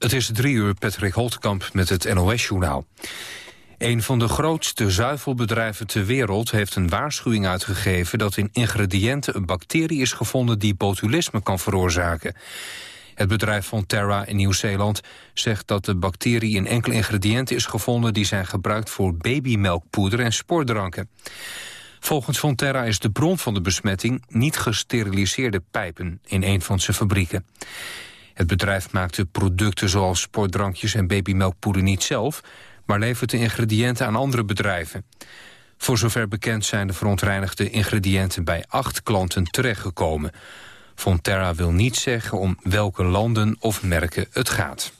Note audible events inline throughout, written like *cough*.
Het is drie uur, Patrick Holtkamp met het NOS-journaal. Een van de grootste zuivelbedrijven ter wereld heeft een waarschuwing uitgegeven dat in ingrediënten een bacterie is gevonden die botulisme kan veroorzaken. Het bedrijf Fonterra in Nieuw-Zeeland zegt dat de bacterie in enkele ingrediënten is gevonden die zijn gebruikt voor babymelkpoeder en sportdranken. Volgens Fonterra is de bron van de besmetting niet gesteriliseerde pijpen in een van zijn fabrieken. Het bedrijf maakte producten zoals sportdrankjes en babymelkpoeder niet zelf, maar levert de ingrediënten aan andere bedrijven. Voor zover bekend zijn de verontreinigde ingrediënten bij acht klanten terechtgekomen. Fonterra wil niet zeggen om welke landen of merken het gaat.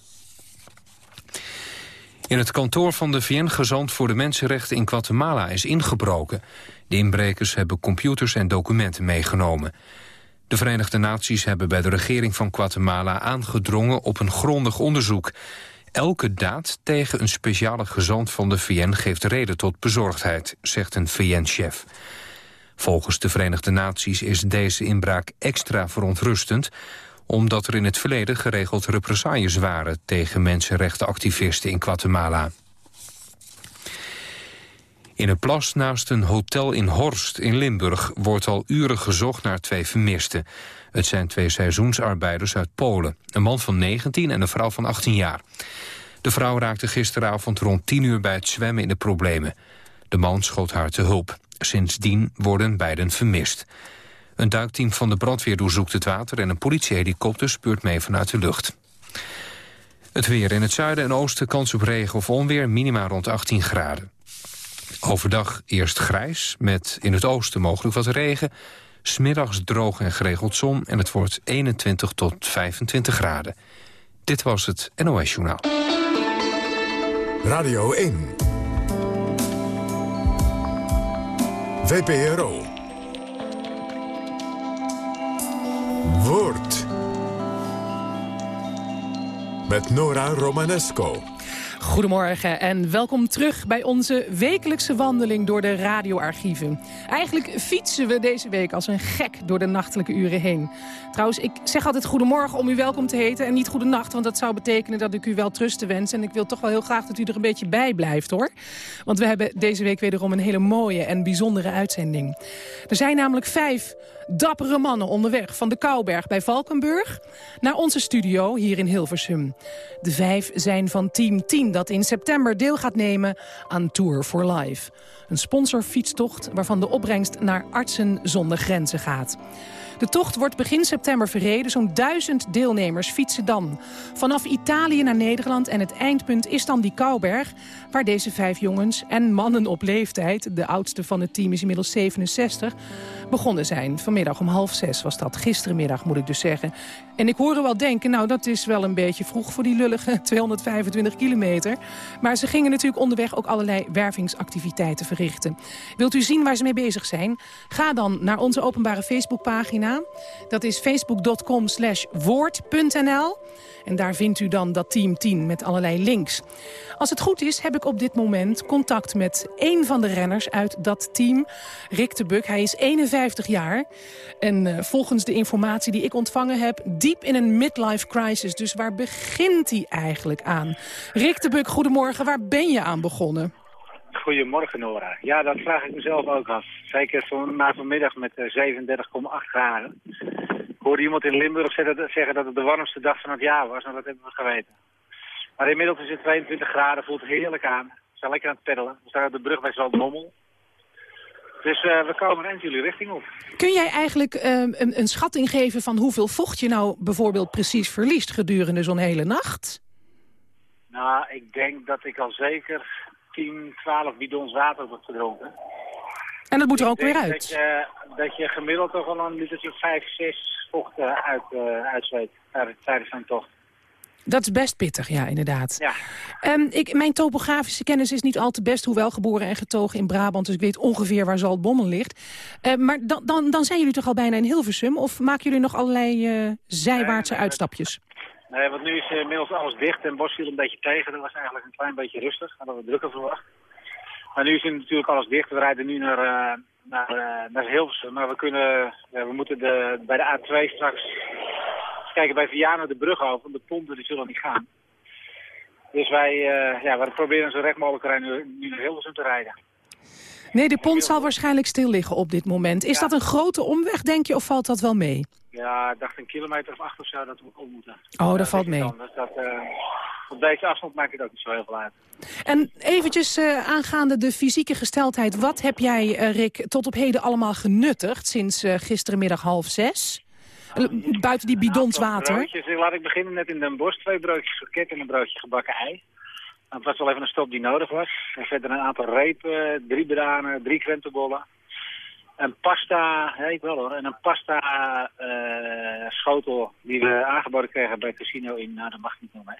In het kantoor van de VN-gezant voor de Mensenrechten in Guatemala is ingebroken. De inbrekers hebben computers en documenten meegenomen. De Verenigde Naties hebben bij de regering van Guatemala aangedrongen op een grondig onderzoek. Elke daad tegen een speciale gezant van de VN geeft reden tot bezorgdheid, zegt een VN-chef. Volgens de Verenigde Naties is deze inbraak extra verontrustend omdat er in het verleden geregeld represailles waren tegen mensenrechtenactivisten in Guatemala. In een plas naast een hotel in Horst in Limburg wordt al uren gezocht naar twee vermisten. Het zijn twee seizoensarbeiders uit Polen, een man van 19 en een vrouw van 18 jaar. De vrouw raakte gisteravond rond 10 uur bij het zwemmen in de problemen. De man schoot haar te hulp. Sindsdien worden beiden vermist. Een duikteam van de brandweer doorzoekt het water... en een politiehelikopter speurt mee vanuit de lucht. Het weer in het zuiden en oosten kans op regen of onweer... minima rond 18 graden. Overdag eerst grijs, met in het oosten mogelijk wat regen. Smiddags droog en geregeld zon en het wordt 21 tot 25 graden. Dit was het NOS Journaal. Radio 1. VPRO. Woord. Met Nora Romanesco. Goedemorgen en welkom terug bij onze wekelijkse wandeling door de radioarchieven. Eigenlijk fietsen we deze week als een gek door de nachtelijke uren heen. Trouwens, ik zeg altijd goedemorgen om u welkom te heten en niet goedenacht, want dat zou betekenen dat ik u wel trusten wens. En ik wil toch wel heel graag dat u er een beetje bij blijft, hoor. Want we hebben deze week wederom een hele mooie en bijzondere uitzending. Er zijn namelijk vijf dappere mannen onderweg van de Kouberg bij Valkenburg naar onze studio hier in Hilversum. De vijf zijn van Team 10 dat in september deel gaat nemen aan Tour for Life. Een sponsorfietstocht waarvan de opbrengst naar Artsen zonder Grenzen gaat. De tocht wordt begin september verreden. Zo'n duizend deelnemers fietsen dan vanaf Italië naar Nederland. En het eindpunt is dan die Kouberg, waar deze vijf jongens en mannen op leeftijd... de oudste van het team is inmiddels 67 begonnen zijn. Vanmiddag om half zes was dat. Gisterenmiddag moet ik dus zeggen. En ik hoor wel denken, nou dat is wel een beetje vroeg voor die lullige *laughs* 225 kilometer. Maar ze gingen natuurlijk onderweg ook allerlei wervingsactiviteiten verrichten. Wilt u zien waar ze mee bezig zijn? Ga dan naar onze openbare Facebookpagina. Dat is facebook.com woord.nl. En daar vindt u dan dat team 10 met allerlei links. Als het goed is, heb ik op dit moment contact met één van de renners uit dat team. Rick de Buk, hij is 51 jaar. En uh, volgens de informatie die ik ontvangen heb... diep in een midlife crisis. Dus waar begint hij eigenlijk aan? Rick de Buk, goedemorgen. Waar ben je aan begonnen? Goedemorgen Nora. Ja, dat vraag ik mezelf ook af. Zeker van, na vanmiddag met 37,8 graden. Ik hoorde iemand in Limburg zeggen dat het de warmste dag van het jaar was. Nou, dat hebben we geweten. Maar inmiddels is het 22 graden, voelt heerlijk aan. We zijn lekker aan het peddelen. We staan op de brug bij Zaltbommel. Dus uh, we komen eind jullie richting op. Kun jij eigenlijk uh, een, een, schatting geven van hoeveel vocht je nou bijvoorbeeld precies verliest gedurende zo'n hele nacht? Nou, ik denk dat ik al zeker 10, 12 bidons water heb gedronken. En dat moet er ook weer uit? Dat je, dat je gemiddeld toch wel een literje 5, 6 vocht uh, uit, uitzweet tijdens zo'n tocht. Dat is best pittig, ja, inderdaad. Ja. Um, ik, mijn topografische kennis is niet al te best, hoewel geboren en getogen in Brabant. Dus ik weet ongeveer waar Zaltbommel ligt. Uh, maar dan, dan, dan zijn jullie toch al bijna in Hilversum? Of maken jullie nog allerlei uh, zijwaartse nee, uitstapjes? Nee, want nu is inmiddels alles dicht en Bos viel een beetje tegen. Dat was eigenlijk een klein beetje rustig. Hadden we drukker verwacht. Maar nu is natuurlijk alles dicht. We rijden nu naar, uh, naar, naar Hilversum. Maar we, kunnen, we moeten de, bij de A2 straks kijken bij Vianen de brug over. Want de pompen die zullen niet gaan. Dus wij, uh, ja, we proberen zo recht mogelijk rijden, nu, naar Hilversum te rijden. Nee, de pont zal waarschijnlijk stil liggen op dit moment. Is dat een grote omweg, denk je, of valt dat wel mee? Ja, ik dacht een kilometer of acht of zo dat we om moeten. Oh, dat valt mee. Dus dat, op deze afstand maakt het ook niet zo heel veel uit. En eventjes uh, aangaande de fysieke gesteldheid. Wat heb jij, uh, Rick, tot op heden allemaal genuttigd sinds gisterenmiddag half zes? Buiten die bidons water. Broodjes. Laat ik beginnen net in Den Bosch. Twee broodjes kroket en een broodje gebakken ei. Dat was wel even een stop die nodig was. En verder een aantal repen, drie bananen, drie krentenbollen. Een pasta, ja, ik wel hoor, en een pasta uh, schotel die we aangeboden kregen bij het casino in, nou dat mag niet meer mee.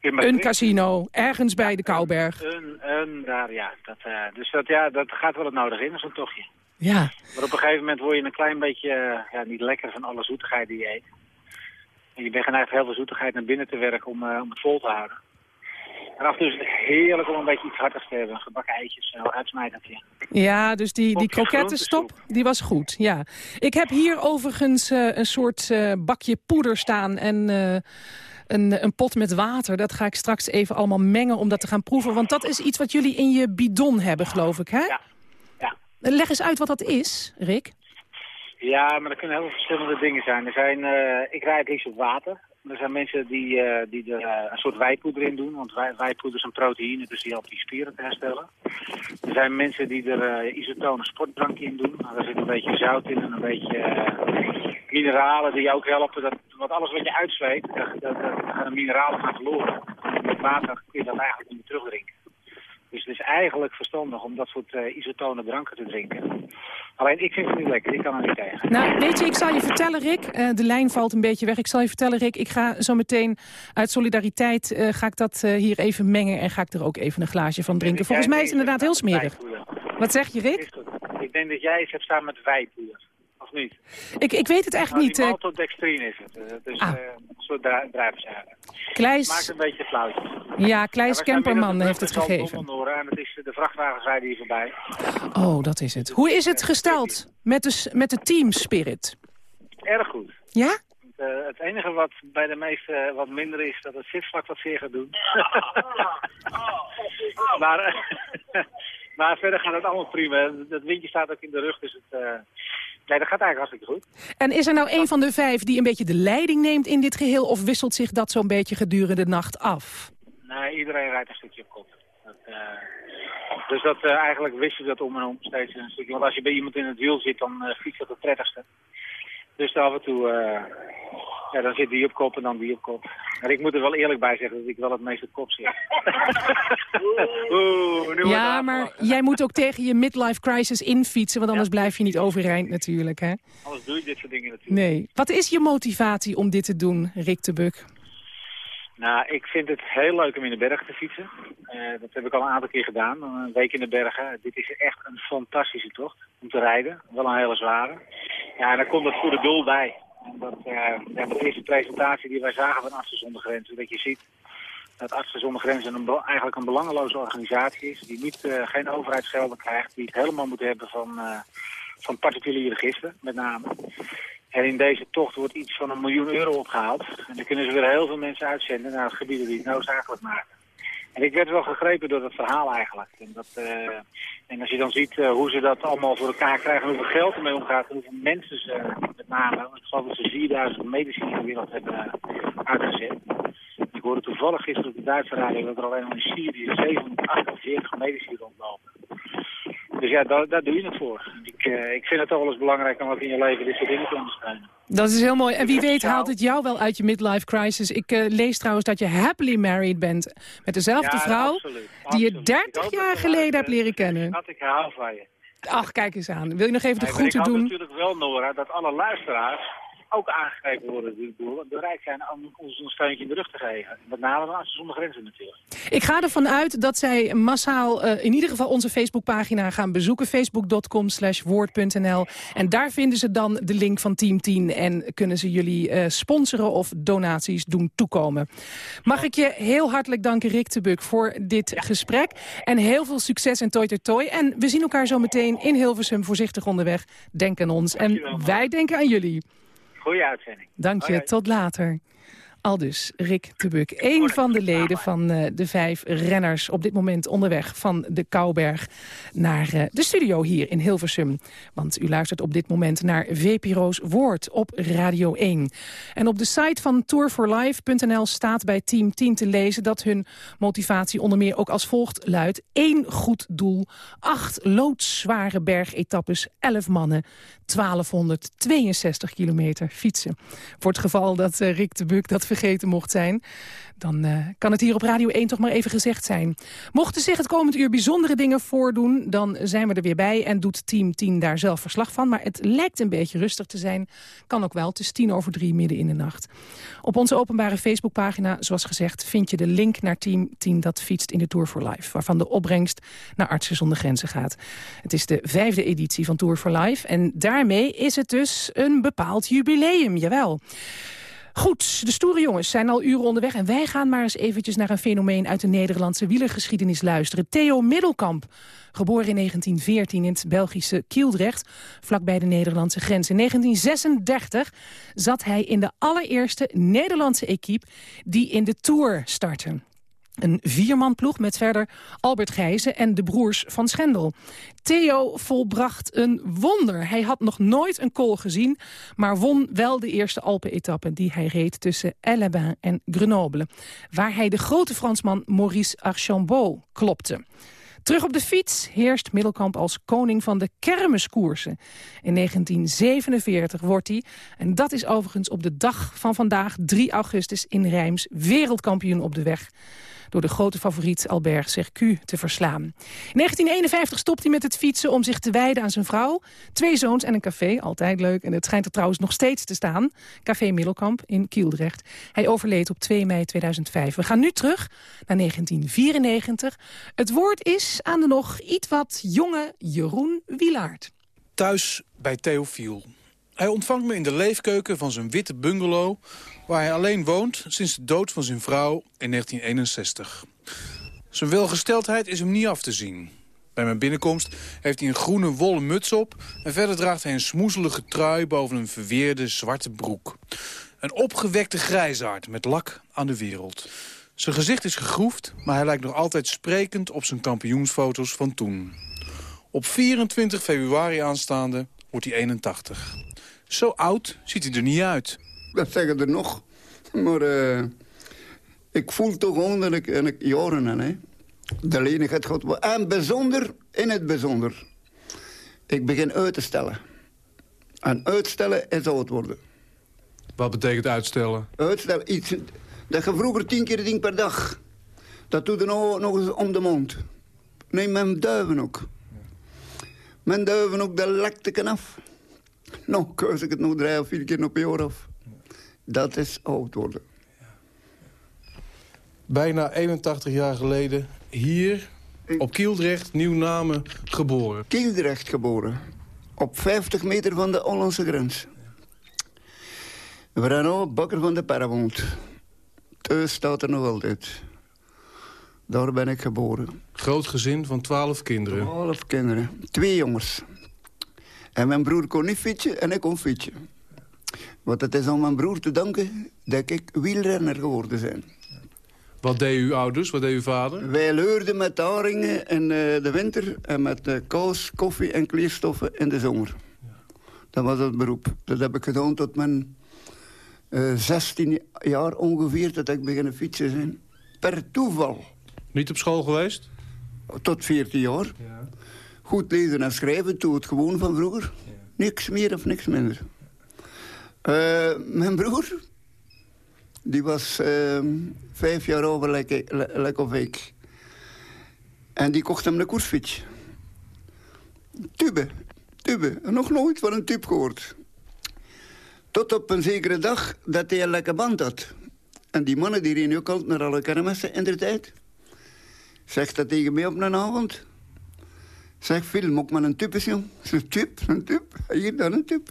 Een casino, ergens bij de Kouberg. Een, een daar, ja. Dat, uh, dus dat, ja, dat gaat wel het nodig in, zo'n tochtje. Ja. Maar op een gegeven moment word je een klein beetje, uh, ja, niet lekker van alle zoetigheid die je eet. En je bent geneigd heel veel zoetigheid naar binnen te werken om, om het vol te houden. En af en toe is het heerlijk om een beetje iets hartigs te hebben. Gebakken eitjes, zo uitsmijtertje. Ja, dus die, die krokettenstop, die was goed. Ja. Ik heb hier overigens uh, een soort uh, bakje poeder staan en... Een, een, pot met water. Dat ga ik straks even allemaal mengen om dat te gaan proeven. Want dat is iets wat jullie in je bidon hebben, geloof ik, hè? Ja. ja. Leg eens uit wat dat is, Rick. Ja, maar er kunnen heel veel verschillende dingen zijn. Er zijn ik rijd liefst op water. Er zijn mensen die, uh, die er uh, een soort wijpoeder in doen, want wij, wijpoeder is een proteïne, dus die helpt die spieren te herstellen. Er zijn mensen die er uh, isotone sportdrankje in doen. Daar zit een beetje zout in en een beetje mineralen die ook helpen. Dat, want alles wat je uitzweet, daar, gaan de mineralen gaan verloren. Met water kun je dat eigenlijk niet meer terugdrinken. Dus het is eigenlijk verstandig om dat soort uh, isotone dranken te drinken. Alleen ik vind het niet lekker, ik kan er niet tegen. Nou, weet je, ik zal je vertellen, Rick. Uh, de lijn valt een beetje weg. Ik zal je vertellen, Rick, ik ga zo meteen uit solidariteit... Uh, ga ik dat hier even mengen en ga ik er ook even een glaasje van drinken. Volgens mij is het inderdaad heel smerig. Wat zeg je, Rick? Ik denk dat jij eens hebt staan met wijpoeder. Of niet? Ik, ik weet het eigenlijk niet. Maltodextrine is het. Dus ah. een soort druivenzuiger. Kleis... Maakt een beetje flauwtjes. Ja, Kleis ja, Kemperman heeft het gegeven. en het is, de vrachtwagens rijden hier voorbij. Oh, dat is het. Hoe is het gesteld met de, met de team spirit? Erg goed. Ja? Uh, het enige wat bij de meesten wat minder is, dat het zitvlak wat zeer gaat doen. *laughs* maar, maar verder gaat het allemaal prima. Dat windje staat ook in de rug, dus het... Uh, Nee, dat gaat eigenlijk hartstikke goed. En is er nou een van de vijf die een beetje de leiding neemt in dit geheel... of wisselt zich dat zo'n beetje gedurende de nacht af? Nee, iedereen rijdt een stukje op kop. Dat, uh, dus dat, uh, eigenlijk wisselt dat om en om steeds een stukje. Want als je bij iemand in het wiel zit, dan fietst dat het prettigste. Dus af en toe, ja, dan zit die op kop en dan die op kop. Maar ik moet er wel eerlijk bij zeggen dat ik wel het meeste kop zit. *laughs* Oeh, ja, maar jij moet ook tegen je midlife crisis infietsen, want anders blijf je niet overeind natuurlijk, hè? Anders doe je dit soort dingen natuurlijk. Nee. Wat is je motivatie om dit te doen, Rick de Buk? Nou, ik vind het heel leuk om in de berg te fietsen. Uh, dat heb ik al een aantal keer gedaan, een week in de bergen. Dit is echt een fantastische tocht om te rijden. Wel een hele zware. Ja, en dan komt het goede doel bij. Dat, uh, ja, presentatie die wij zagen van Artsen zonder Grenzen, dat je ziet dat Artsen zonder Grenzen een, eigenlijk een belangeloze organisatie is, die niet, uh, geen overheidsgelden krijgt, die het helemaal moet hebben van, van particuliere gisten, met name. En in deze tocht wordt iets van een miljoen euro opgehaald. En dan kunnen ze weer heel veel mensen uitzenden naar gebieden die het noodzakelijk maken. En ik werd wel gegrepen door dat verhaal eigenlijk. En, dat, uh, en als je dan ziet uh, hoe ze dat allemaal voor elkaar krijgen, hoeveel geld ermee omgaat, hoeveel mensen ze met name, ik geloof dat ze 4000 medici in de wereld hebben uh, uitgezet. Ik hoorde toevallig gisteren op de Duitse radio dat er alleen al in Syrië 748 medici rondlopen. Dus ja, daar, daar doe je het voor. Ik, uh, ik vind het toch wel eens belangrijk om ook in je leven dit soort dingen te ondersteunen. Dat is heel mooi. En wie weet haalt het jou wel uit je midlife crisis. Ik uh, lees trouwens dat je happily married bent met dezelfde ja, vrouw... Absoluut, die je 30 jaar geleden hebt leren kennen. Dat ik hou van je. Ach, kijk eens aan. Wil je nog even de groeten doen? Ik natuurlijk wel, Nora, dat alle luisteraars ook aangegrepen worden door bereid zijn om ons een steuntje in de rug te geven. Met name de Artsen zonder Grenzen natuurlijk. Ik ga ervan uit dat zij massaal uh, in ieder geval onze Facebookpagina gaan bezoeken. Facebook.com slash woord.nl. En daar vinden ze dan de link van Team 10 en kunnen ze jullie uh, sponsoren of donaties doen toekomen. Mag ik je heel hartelijk danken Rick de Buk voor dit ja. gesprek. En heel veel succes en toi toi toi. En we zien elkaar zo meteen in Hilversum voorzichtig onderweg. Denk aan ons. En wij denken aan jullie. Goeie uitzending. Dank je, tot later. Al dus Rick de Buk, een van de leden van uh, de vijf renners... op dit moment onderweg van de Kouberg naar uh, de studio hier in Hilversum. Want u luistert op dit moment naar VPRO's Woord op Radio 1. En op de site van tourforlife.nl staat bij Team 10 te lezen... dat hun motivatie onder meer ook als volgt luidt. één goed doel, acht loodzware bergetappes, elf mannen... 1262 kilometer fietsen. Voor het geval dat uh, Rick de Buk dat vergeten mocht zijn dan uh, kan het hier op Radio 1 toch maar even gezegd zijn. Mochten zich het komend uur bijzondere dingen voordoen... dan zijn we er weer bij en doet Team 10 daar zelf verslag van. Maar het lijkt een beetje rustig te zijn. Kan ook wel, het is tien over drie midden in de nacht. Op onze openbare Facebookpagina, zoals gezegd... vind je de link naar Team 10 dat fietst in de Tour for Life... waarvan de opbrengst naar Artsen zonder Grenzen gaat. Het is de vijfde editie van Tour for Life... en daarmee is het dus een bepaald jubileum, jawel. Goed, de stoere jongens zijn al uren onderweg... en wij gaan maar eens eventjes naar een fenomeen uit de Nederlandse wielergeschiedenis luisteren. Theo Middelkamp, geboren in 1914 in het Belgische Kieldrecht... vlakbij de Nederlandse grens. In 1936 zat hij in de allereerste Nederlandse equipe... die in de Tour startte. Een viermanploeg met verder Albert Gijzen en de broers van Schendel. Theo volbracht een wonder. Hij had nog nooit een kool gezien, maar won wel de eerste Alpen-etappe... die hij reed tussen Ellebain en Grenoble... waar hij de grote Fransman Maurice Archambault klopte. Terug op de fiets heerst Middelkamp als koning van de kermiskoersen. In 1947 wordt hij, en dat is overigens op de dag van vandaag... 3 augustus in Rijms, wereldkampioen op de weg door de grote favoriet Albert Sercu te verslaan. In 1951 stopt hij met het fietsen om zich te wijden aan zijn vrouw. Twee zoons en een café, altijd leuk. En het schijnt er trouwens nog steeds te staan. Café Middelkamp in Kieldrecht. Hij overleed op 2 mei 2005. We gaan nu terug naar 1994. Het woord is aan de nog iets wat jonge Jeroen Wilaert. Thuis bij Theofiel. Hij ontvangt me in de leefkeuken van zijn witte bungalow... waar hij alleen woont sinds de dood van zijn vrouw in 1961. Zijn welgesteldheid is hem niet af te zien. Bij mijn binnenkomst heeft hij een groene wollen muts op... en verder draagt hij een smoezelige trui boven een verweerde zwarte broek. Een opgewekte grijzaard met lak aan de wereld. Zijn gezicht is gegroefd, maar hij lijkt nog altijd sprekend op zijn kampioensfoto's van toen. Op 24 februari aanstaande wordt hij 81. Zo oud ziet hij er niet uit. Dat zeggen er nog. Maar uh, ik voel toch dat ik, en ik jaren. Hè. De lenigheid gaat... En bijzonder, in het bijzonder. Ik begin uit te stellen. En uitstellen is oud worden. Wat betekent uitstellen? Uitstellen, iets dat je vroeger tien keer ding per dag. Dat doet er nog, nog eens om de mond. Neem mijn duiven ook. Mijn duiven ook, de lekte af. Nou, keus ik het nog drie of vier keer op jaar af. Dat is oud worden. Bijna 81 jaar geleden hier op Kieldrecht, Nieuw-Namen, geboren. Kieldrecht geboren. Op 50 meter van de Hollandse grens. Renaud Bakker van de Paramount. Thuis staat er nog altijd. Daar ben ik geboren. Groot gezin van 12 kinderen. 12 kinderen. Twee jongens. En mijn broer kon niet fietsen en ik kon fietsen. Want het is aan mijn broer te danken dat ik wielrenner geworden ben. Wat deed uw ouders? Wat deed uw vader? Wij leurden met haringen in eh, de winter... en met uh, kous, koffie en kleerstoffen in de zomer. Dat was het beroep. Dat heb ik gedaan tot mijn uh, eh, 16 jaar ongeveer... dat ik beginnen fietsen zijn. Per toeval. Niet op school geweest? Tot 14 jaar. Ja. Goed lezen en schrijven, toen het gewoon van vroeger. Niks meer of niks minder. Uh, mijn broer, die was uh, vijf jaar over lekker of ik. En die kocht hem een koersfiets. Tube, tube. Nog nooit van een tube gehoord. Tot op een zekere dag dat hij een lekker band had. En die mannen die reden ook altijd naar alle kermissen in de tijd. Zegt dat tegen mij op een avond. Zeg, film ook maar een tube, jong. Een tube, een tube. Hier dan een tube.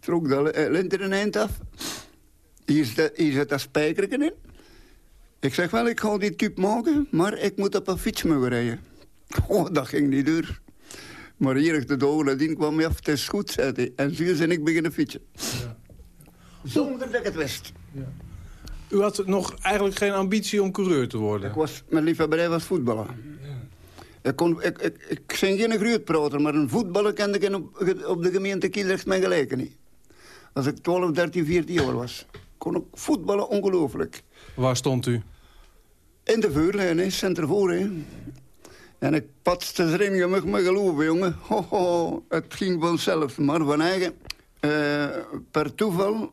Trok de eh, linter een eind af. Hier zit, hier zit dat in. Ik zeg wel, ik ga die tube maken, maar ik moet op een fiets mogen rijden. *laughs* Oh, dat ging niet door. Maar hier de dag nadien kwam hij af, het is goed, zei hij. En zo en ik beginnen fietsen. Ja. Zonder dat ik het wist. Ja. U had nog eigenlijk geen ambitie om coureur te worden? Ik was, mijn liefhebberij was voetballen. Ik, kon, ik, ik, ik geen gruutprater, maar een voetballer kende ik op, op de gemeente Kielrecht mijn gelijke niet. Als ik 12, 13, 14 jaar was, kon ik voetballen ongelooflijk. Waar stond u? In de vuurlijn, hè, centervoor. Hè. En ik patste erin, je mag me geloven, jongen. Ho, ho, het ging vanzelf, maar van eigen. Uh, per toeval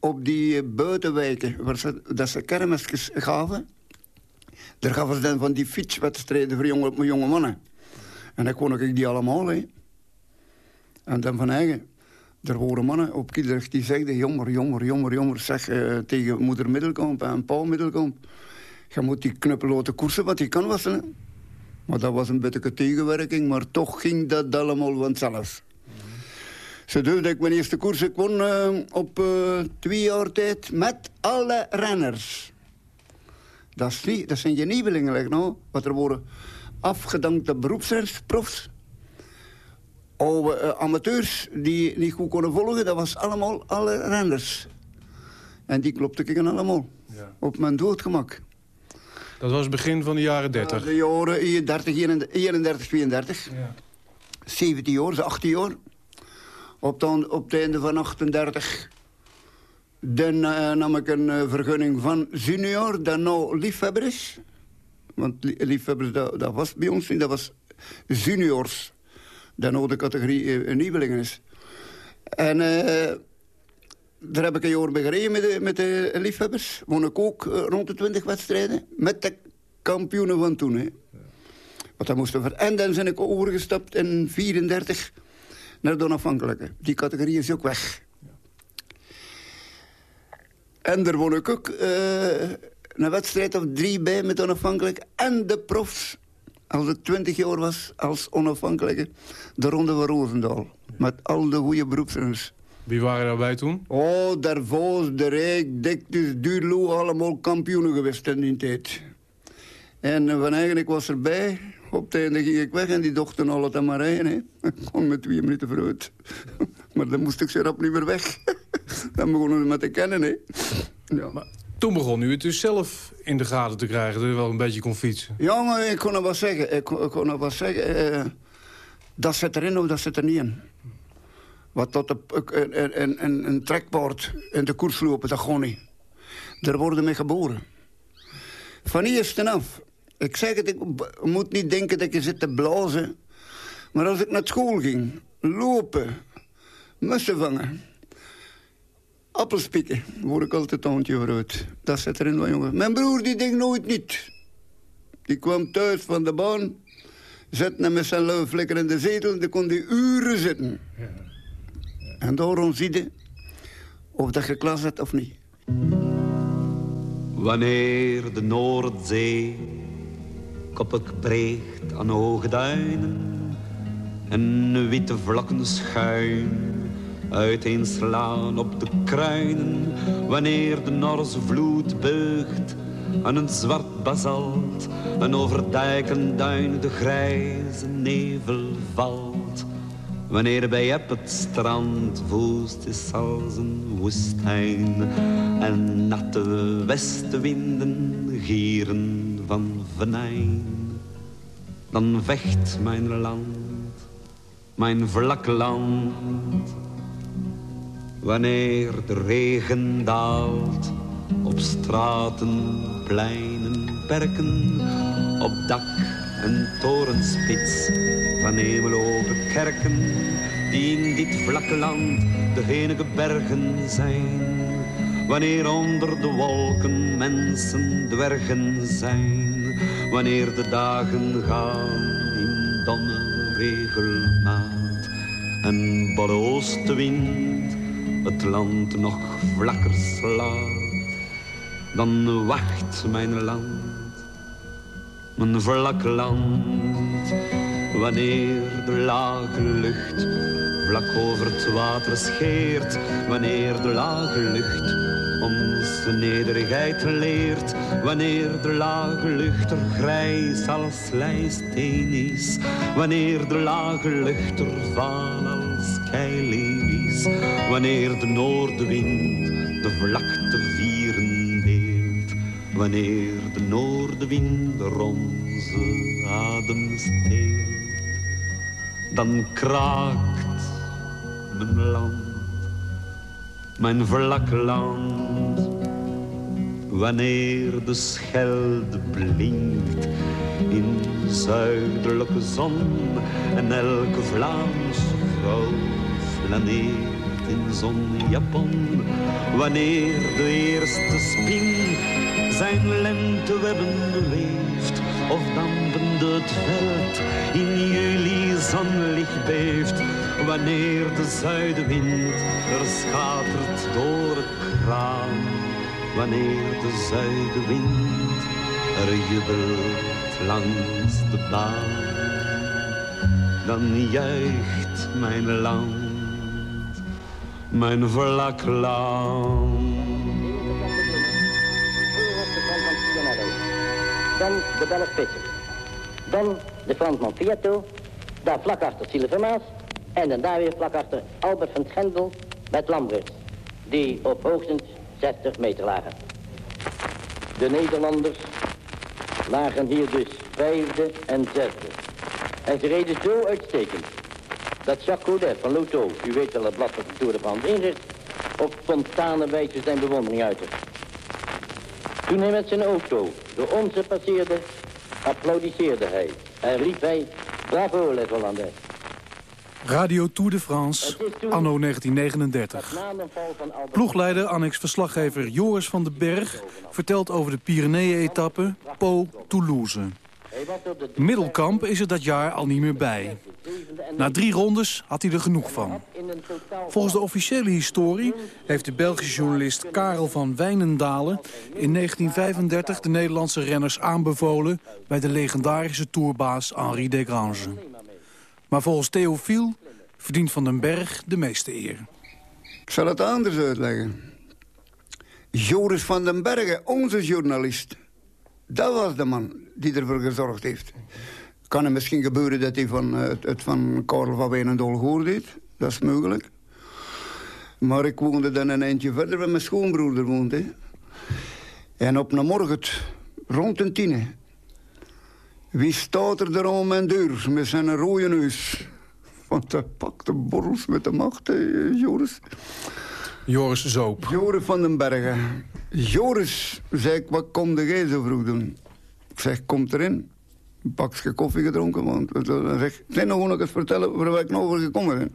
op die buitenwijken, waar ze, dat ze kermisjes gaven... daar gaven ze dan van die fietswedstrijden voor jonge, jonge mannen. En dan kon ik die allemaal, hè. En dan van eigen... Er waren mannen op Kielrecht die zeiden... Jommer, jommer, jommer, jommer, zeg uh, tegen moeder Middelkamp en Paul Middelkamp... je moet die knuppel laten koersen, wat die kan wassen. Maar dat was een beetje tegenwerking, maar toch ging dat allemaal vanzelf. Ze dat ik mijn eerste koers ik won uh, op uh, twee jaar tijd met alle renners. Dat, is niet, dat zijn je nieuwelingen, nou. Wat er worden afgedankte beroepsrenners, profs. Oude uh, amateurs die niet goed konden volgen, dat was allemaal alle renners. En die klopte ik allemaal. Ja. Op mijn doodgemak. Dat was het begin van de jaren 30? Ja, de jaren 30, 31, 32. Ja. 17 jaar, 18 jaar. Op, dan, op het einde van 38... Dan uh, nam ik een uh, vergunning van junior, dat nou liefhebber is. Want li liefhebbers, dat, dat, was bij ons niet, dat was juniors. Dat nou de categorie uh, nieuwelingen is. En daar heb ik een jaar bij gereden met de, met de liefhebbers. Won ik ook rond de 20 wedstrijden. Met de kampioenen van toen. Hè. Wat dat moest ver... En dan ben ik overgestapt in 34 naar de onafhankelijke. Die categorie is ook weg. En daar won ik ook uh, een wedstrijd of drie bij met onafhankelijk. En de profs, als ik twintig jaar was, als onafhankelijke. De Ronde van Roosendaal. Met al de goede beroepsrenners. Wie waren daarbij toen? Oh, Dervos, De Rijk, Dictus, Duurlo, allemaal kampioenen geweest in die tijd. En uh, van eigenlijk was erbij. Op het einde ging ik weg en die dochter al het aan maar rijden. Ik *laughs* kon met twee minuten vooruit. *laughs* maar dan moest ik ze rap niet meer weg. *laughs* *laughs* dan begonnen we met te kennen. Hè. Ja. Maar toen begon u het dus zelf in de gaten te krijgen... dat u wel een beetje kon fietsen. Ja, maar ik kon nog wat zeggen. Ik kon, ik kon nog wat zeggen. Uh, dat zit erin of dat zit er niet in. Wat tot een, een, een, in de koers lopen, dat gewoon niet. Daar worden mee geboren. Van eerste af ik zeg het, ik moet niet denken dat je zit te blazen. Maar als ik naar school ging, lopen, mussen vangen... appels pikken, word ik altijd toontje vooruit. Dat zit erin van jongen. Mijn broer die denkt nooit niet. Die kwam thuis van de baan... zette hem met zijn luif lekker in de zetel... en dan kon hij uren zitten. Ja. Ja. En daarom zie je of dat je klas hebt of niet. Wanneer de Noordzee koppig breekt aan hoge duinen en witte vlakken schuin uiteenslaan op de kruinen wanneer de Norse vloed beugt aan een zwart basalt en over dijken duin de grijze nevel valt wanneer bij het strand woest is als een woestijn en natte westenwinden gieren van venijn. Dan vecht mijn land, mijn vlak land. Wanneer de regen daalt op straten, pleinen, perken, op dak en torenspits van hemeloge kerken, die in dit vlakke land de enige bergen zijn Wanneer onder de wolken mensen dwergen zijn. Wanneer de dagen gaan in domme regelmaat. En de oostenwind het land nog vlakker slaat. Dan wacht mijn land, mijn vlak land. Wanneer de lage lucht vlak over het water scheert. Wanneer de lage lucht onze nederigheid leert wanneer de lage lucht er grijs als lijsteen is. Wanneer de lage lucht er vaal als Wanneer de noordenwind de vlakte vieren deelt. Wanneer de noordenwind onze adem steelt, dan kraakt mijn land, mijn vlak land. Wanneer de schelde blinkt in zuidelijke zon en elke Vlaamse vrouw flaneert in zonjapon. Wanneer de eerste spin zijn lentewebben beweeft of dampende het veld in juli zonlicht beeft. Wanneer de zuidenwind er schatert door het kraan. Wanneer de zuidenwind er jubelt langs de baan. Dan juicht mijn land, mijn vlak land. Dan de Belg Visser. Dan de Fransman Fiato. Daar vlak achter Silvermaas. En dan daar weer vlak achter Albert van Schendel met Lambrecht. Die op hoogstens 60 meter lagen. De Nederlanders lagen hier dus vijfde en zesde. En ze reden zo uitstekend dat Jacques Coudet van Loto, u weet wel het blad dat de Tour de France inricht, op spontane wijze zijn bewondering uitte. Toen hij met zijn auto door onze passeerde, applaudisseerde hij en riep hij, bravo les Hollandais. Radio Tour de France, anno 1939. Na de val van Albert Ploegleider, annex-verslaggever Joris van den Berg... vertelt over de Pyreneeën-etappe Pau-Toulouse. Middelkamp is er dat jaar al niet meer bij. Na drie rondes had hij er genoeg van. Volgens de officiële historie heeft de Belgische journalist Karel van Wijnendalen... in 1935 de Nederlandse renners aanbevolen... bij de legendarische tourbaas Henri Desgrange. Maar volgens Theophile verdient Van den Berg de meeste eer. Ik zal het anders uitleggen. Joris van den Bergen, onze journalist. Dat was de man die ervoor gezorgd heeft. Kan het misschien gebeuren dat hij van, eh, het, het van Karel van Wijnendal gehoord heeft. Dat is mogelijk. Maar ik woonde dan een eindje verder waar mijn schoonbroeder woonde. En op een morgen, rond een tien... Wie staat er daar aan mijn deur met zijn rode neus? Want hij pakte borrels met de macht, hè, Joris. Joris Zoop. Joris van den Bergen. Joris, zei ik, wat kom jij zo vroeg doen? Ik zeg, komt erin. Een pakje koffie gedronken, want hij zegt, nee, nog gewoon eens vertellen waar ik nou over gekomen ben.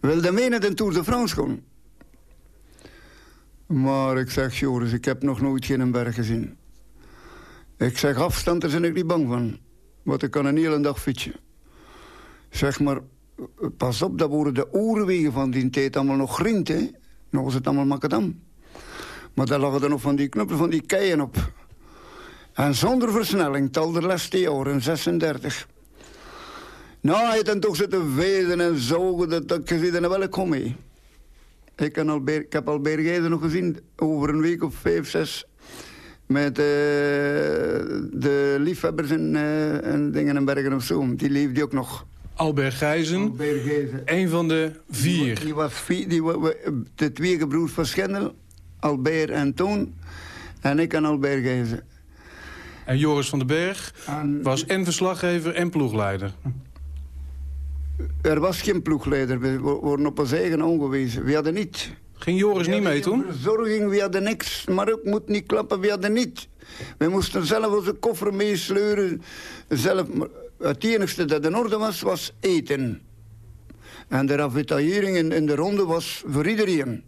Wilde mee naar de Tour de France gaan. Maar ik zeg, Joris, ik heb nog nooit geen berg gezien. Ik zeg, afstand, daar ben ik niet bang van. Want ik kan een hele dag fietsen. Zeg maar, pas op, dat worden de oerwegen van die tijd allemaal nog grind, hè. Nog was het allemaal macadam. Maar daar lagen er nog van die knuppel, van die keien op. En zonder versnelling, tal de laatste jaren, 36. Nou, hij dan toch zitten weten en zogen, dat, dat ziet er wel ik kom mee. Ik, kan heb al nog gezien, over een week of vijf, zes... Met eh, de liefhebbers en, eh, en dingen en bergen of zo. Die leefde ook nog. Albert Gijzen, een van de vier. Die was vier, die, de twee gebroers van Schendel, Albert en Toon. En ik en Albert Gijzen. En Joris van den Berg En was en verslaggever en ploegleider. er was geen ploegleider. We wo- worden op ons eigen aangewezen. We hadden niet. Ging Joris niet mee toen? Verzorging, we hadden niks. Maar ook moet niet klappen, we hadden niet. We moesten zelf onze koffer meesleuren. Zelf, het enigste dat in orde was, was eten. En de ravitaillering in, in de ronde was voor iedereen.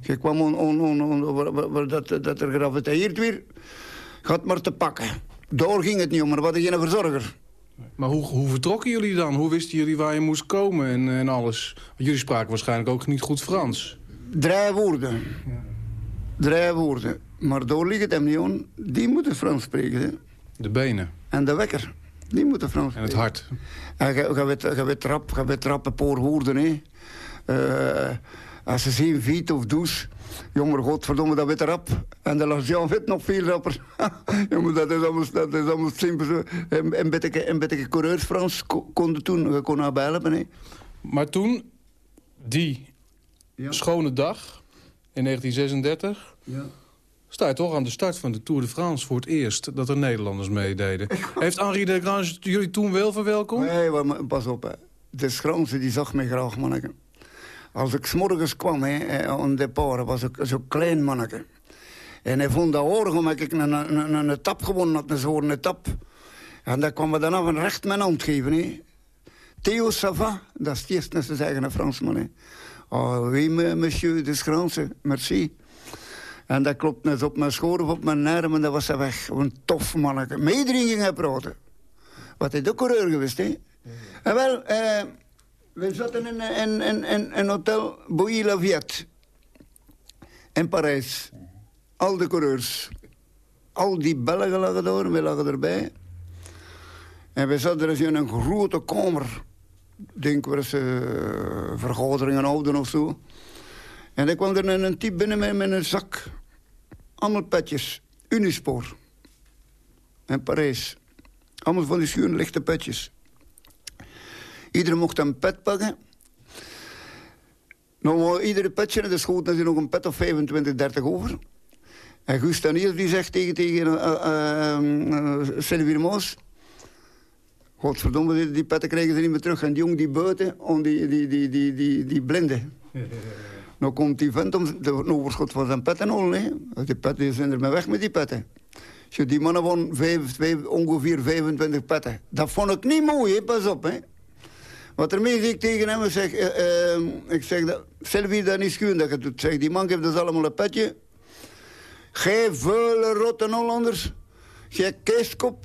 Je kwam on, on, on, waar- dat, dat er geravitailleerd werd, gaat maar te pakken. Daar ging het niet om, maar we hadden geen verzorger. Maar hoe, hoe vertrokken jullie dan? Hoe wisten jullie waar je moest komen en, en alles? Want jullie spraken waarschijnlijk ook niet goed Frans. Drie woorden. Drie woorden. Maar daar ligt het hem niet. Die moeten Frans spreken. Hè. De benen En de wekker. Die moeten Frans en het hart. Je, weet, rap, je rap een paar woorden. Hè. Eh, als ze zien fiet of douche. Jongen, godverdomme, dat weet rap. En de Jean weet nog veel rapper. *laughs* Jongen, dat is allemaal, dat is allemaal simpel. En, en beetje, en beetje coureurs Frans ko- konden toen. Je kon haar helpen. Hè. Maar toen, die schone dag in 1936... sta je toch aan de start van de Tour de France voor het eerst... dat er Nederlanders meededen. Heeft Henri de Grange jullie toen wel verwelkomd? Nee, maar pas op. Hè. De Schranse die zag mij graag, manneke. Als ik s'morgens kwam hè, aan de paren, was ik zo'n klein manneke. En hij vond dat horig omdat ik een, een, een, een tap gewonnen had, een zo'n tap. En daar kwam we dan af een recht mijn hand geven. Hè. Theo Sava, dat is het eerste te zeggen een Fransman. Hè. Oh, oui, monsieur de Schranse, merci. En dat klopt net op mijn schoor of op mijn armen, dat was hij weg. Een tof manneke. Met iedereen hij praten. Wat is de coureur geweest, hè? En wel, eh, we zaten in, in, in, in, in hotel Bouilly Laviette. In Parijs. Al de coureurs. Al die Belgen lagen door, we lagen erbij. En we zaten dus in een grote kamer. Denk waar ze uh, vergaderingen houden of zo. En dan kwam er een type binnen met, met een zak. Allemaal petjes. Unispoor. In Parijs. Allemaal van die schuine lichte petjes. Iedereen mocht een pet pakken. Nou, iedere petje in de schoot is nog een pet of 25, 30 over. En Guus die zegt tegen, tegen uh, uh. Godverdomme, die, petten krijgen ze niet meer terug. En die jong die buiten, om die, die, die, die, die, die blinde. *laughs* nou komt die vent om de overschot van zijn petten holen. Die petten zijn er mee weg met die petten. Die mannen won vijf, vijf, ongeveer 25 petten. Dat vond ik niet mooi, pas op. Hè? Wat ermee zeg ik tegen hem, zeg, uh, uh, ik zeg dat, Sylvie, dat niet schuwen dat je doet. Zeg, die man heeft dus allemaal een petje. Gij vuile rotte Hollanders. Gij keestkop.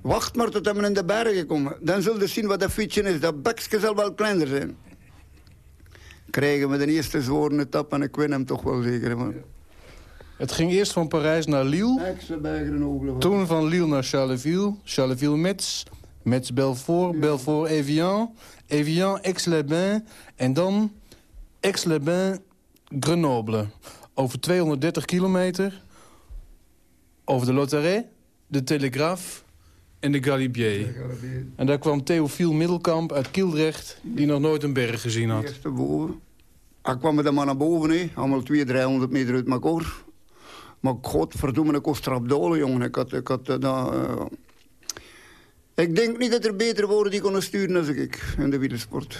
Wacht maar tot we in de bergen komen. Dan zul je zien wat dat fietsje is. Dat bekje zal wel kleiner zijn. Krijgen we de eerste zworen etap en ik win hem toch wel zeker. Man. Het ging eerst van Parijs naar Lille. Toen van Lille naar Charleville. Charleville-Metz. Metz-Belfort. Belfort-Evian. Evian, Aix-les-Bains. En dan Aix-les-Bains, Grenoble. Over 230 kilometer. Over de Lotaret, de Telegraaf en de Galibier. En daar kwam Theofiel Middelkamp uit Kildrecht... die nog nooit een berg gezien had. Eerst boven. Ik kwam met de man naar boven, hè. allemaal 200, 300 meter uit elkaar. Maar godverdomme, ik was trapdolen, jongen. Ik had... Ik, had uh, ik denk niet dat er betere woorden die konden sturen als ik in de wielersport.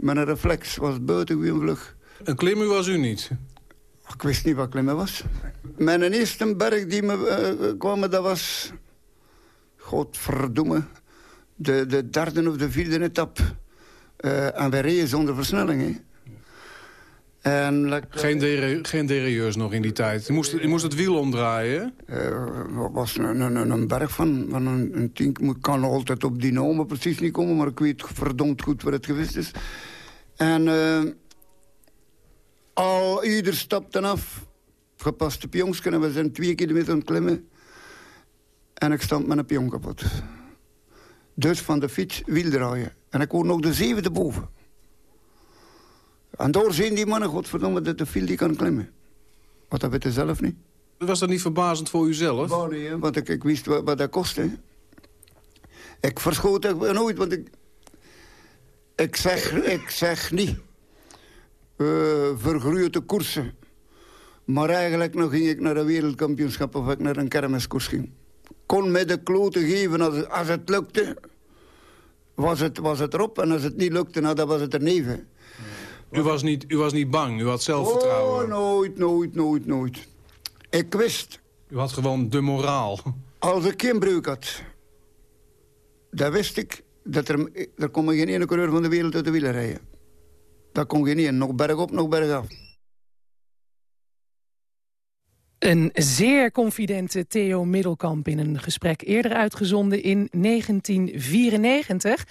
Mijn reflex was buitengewoon vlug. Een klimmer was u niet? Ik wist niet wat klimmen was. Mijn eerste berg die me uh, kwam, dat was... Godverdomme. De, de derde of de vierde etap. Uh, en wij reden zonder versnelling, hè. En, geen, dere, geen derailleurs nog in die tijd? Je moest, je moest het wiel omdraaien? Het uh, was een, een, een, berg van, van een, een tien... Ik kan altijd op die namen precies niet komen... maar ik weet verdomd goed waar het geweest is. En uh, al ieder stapte af. Gepaste pionsken en we zijn twee kilometer aan het klimmen. En ik stond met een pion kapot. Dus van de fiets wiel draaien. En ik hoor nog de zevende boven. En door zien die mannen, godverdomme, dat de fiel die kan klimmen. Wat dat weet je zelf niet. Was dat niet verbazend voor uzelf? Oh, nee, want ik, ik wist wat, wat dat kostte. Ik verschoot het nooit, want ik... Ik zeg, ik zeg niet... Uh, vergroeide koersen. Maar eigenlijk nog ging ik naar een wereldkampioenschap... of ik naar een kermiskoers ging. Kon mij de kloten geven als, als het lukte... Was het, was het erop. En als het niet lukte, nou, dan was het er neven. U was, niet, u was niet bang, u had zelfvertrouwen? Oh, nooit, nooit, nooit, nooit. Ik wist... U had gewoon de moraal. Als ik geen breuk had... dan wist ik dat er... Er kon geen ene coureur van de wereld uit de wielen rijden. Dat kon geen ene. Nog bergop, nog bergaf. Een zeer confidente Theo Middelkamp in een gesprek eerder uitgezonden in 1994.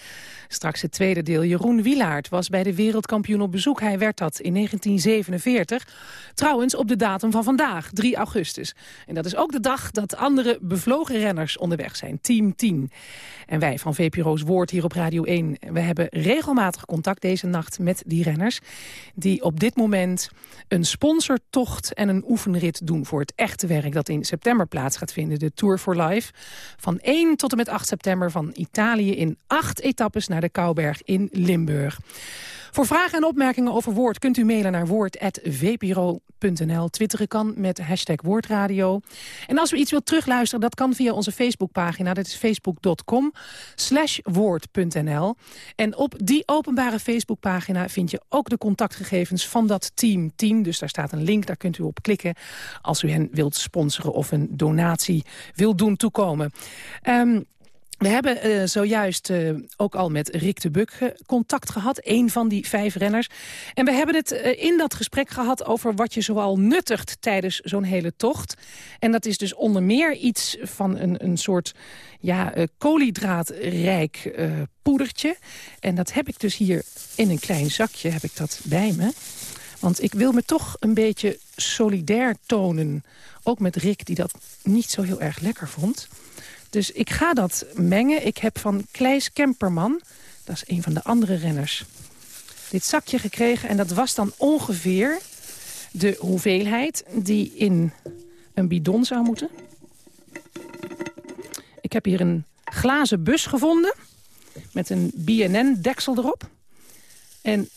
Straks het tweede deel. Jeroen Wielaert was bij de wereldkampioen op bezoek. Hij werd dat in 1947. Trouwens op de datum van vandaag, 3 augustus. En dat is ook de dag dat andere bevlogen renners onderweg zijn. Team 10. En wij van VPRO's Woord hier op Radio 1... we hebben regelmatig contact deze nacht met die renners... die op dit moment een sponsortocht en een oefenrit doen voor voor het echte werk dat in september plaats gaat vinden. De Tour for Life. Van 1 tot en met 8 september van Italië in acht etappes naar de Kouberg in Limburg. Voor vragen en opmerkingen over Woord kunt u mailen naar woord.vpro.nl. Twitteren kan met hashtag Woordradio. En als u iets wilt terugluisteren, dat kan via onze Facebookpagina. Dat is facebook.com slash woord.nl. En op die openbare Facebookpagina vind je ook de contactgegevens van dat team. team. Dus daar staat een link, daar kunt u op klikken als u hen wilt sponsoren of een donatie wilt doen toekomen. Um, we hebben uh, zojuist uh, ook al met Rick de Buk uh, contact gehad. Een van die vijf renners. En we hebben het in dat gesprek gehad over wat je zoal nuttigt tijdens zo'n hele tocht. En dat is dus onder meer iets van een, een soort ja, koolhydraatrijk poedertje. En dat heb ik dus hier in een klein zakje heb ik dat bij me. Want ik wil me toch een beetje solidair tonen. Ook met Rick die dat niet zo heel erg lekker vond. Dus ik ga dat mengen. Ik heb van Kleis Kemperman, dat is een van de andere renners, dit zakje gekregen. En dat was dan ongeveer de hoeveelheid die in een bidon zou moeten. Ik heb hier een glazen bus gevonden met een BNN-deksel erop. En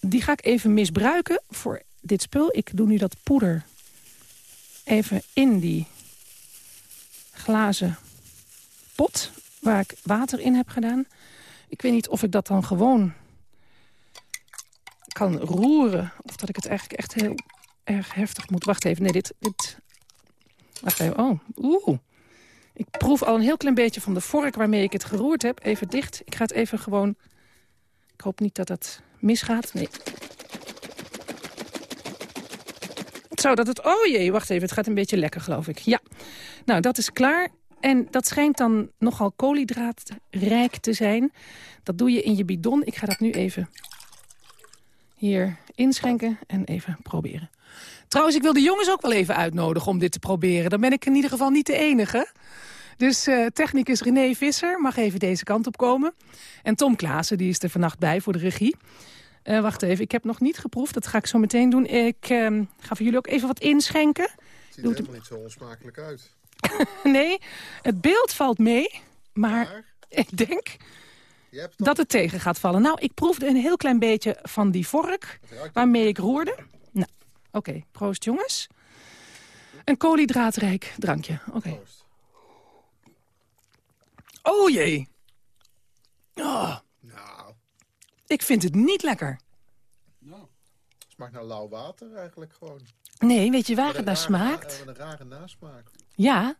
die ga ik even misbruiken voor dit spul. Ik doe nu dat poeder even in die glazen waar ik water in heb gedaan. Ik weet niet of ik dat dan gewoon kan roeren. Of dat ik het eigenlijk echt heel erg heftig moet. Wacht even, nee, dit... dit... Wacht even, oh, oeh. Ik proef al een heel klein beetje van de vork waarmee ik het geroerd heb. Even dicht. Ik ga het even gewoon... Ik hoop niet dat dat misgaat. Nee. Zo, dat het... Oh jee, wacht even. Het gaat een beetje lekker, geloof ik. Ja. Nou, dat is klaar. En dat schijnt dan nogal koolhydraatrijk te zijn. Dat doe je in je bidon. Ik ga dat nu even hier inschenken en even proberen. Trouwens, ik wil de jongens ook wel even uitnodigen om dit te proberen. Dan ben ik in ieder geval niet de enige. Dus uh, technicus René Visser mag even deze kant op komen. En Tom Klaassen, die is er vannacht bij voor de regie. Uh, wacht even, ik heb nog niet geproefd. Dat ga ik zo meteen doen. Ik uh, ga voor jullie ook even wat inschenken. Het ziet er helemaal niet zo onsmakelijk uit. *laughs* nee, het beeld valt mee, maar, ik denk dat het tegen gaat vallen. Nou, ik proefde een heel klein beetje van die vork waarmee ik roerde. Nou, oké, proost jongens. Een koolhydraatrijk drankje, oké. Oh jee. Oh. Nou. Ik vind het niet lekker. Nou, het smaakt naar lauw water eigenlijk gewoon. Nee, weet je waar het naar smaakt? Een rare nasmaak. Ja,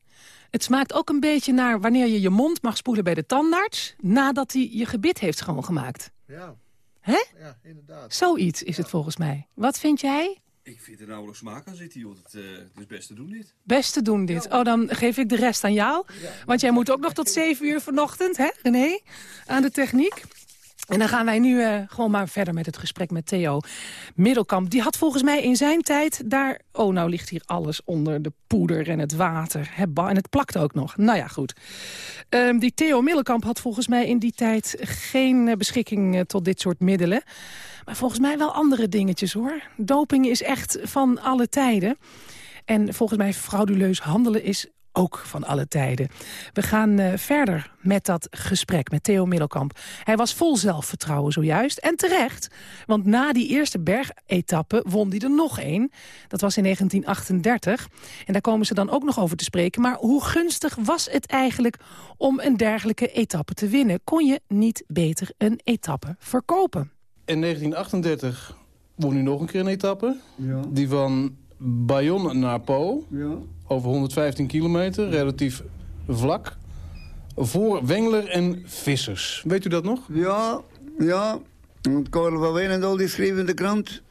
het smaakt ook een beetje naar wanneer je je mond mag spoelen bij de tandarts... nadat hij je gebit heeft schoongemaakt. Ja. Hè? Ja, inderdaad. Zoiets is het volgens mij. Wat vind jij? Ik vind er nauwelijks smaak aan zitten, joh. Het, uh, het is best te doen dit. Best te doen dit. Oh, dan geef ik de rest aan jou. Want jij moet ook nog tot zeven uur vanochtend, hè René? Aan de techniek. En dan gaan wij nu uh, gewoon maar verder met het gesprek met Theo Middelkamp. Die had volgens mij in zijn tijd daar... Oh, nou ligt hier alles onder de poeder en het water. en het plakt ook nog. Nou ja, goed. Um, die Theo Middelkamp had volgens mij in die tijd geen uh, beschikking uh, tot dit soort middelen. Maar volgens mij wel andere dingetjes, hoor. Doping is echt van alle tijden. En volgens mij frauduleus handelen is ook van alle tijden. We gaan uh, verder met dat gesprek met Theo Middelkamp. Hij was vol zelfvertrouwen zojuist. En terecht, want na die eerste bergetappe won hij er nog één. Dat was in 1938. En daar komen ze dan ook nog over te spreken. Maar hoe gunstig was het eigenlijk om een dergelijke etappe te winnen? Kon je niet beter een etappe verkopen? In 1938 won hij nog een keer een etappe. Ja. Die van Bayonne naar Po. Ja. Over 115 kilometer, relatief vlak. Voor Wengler en Vissers. Weet u dat nog? Ja, ja. Karel van Wijnendal die schreef in de krant...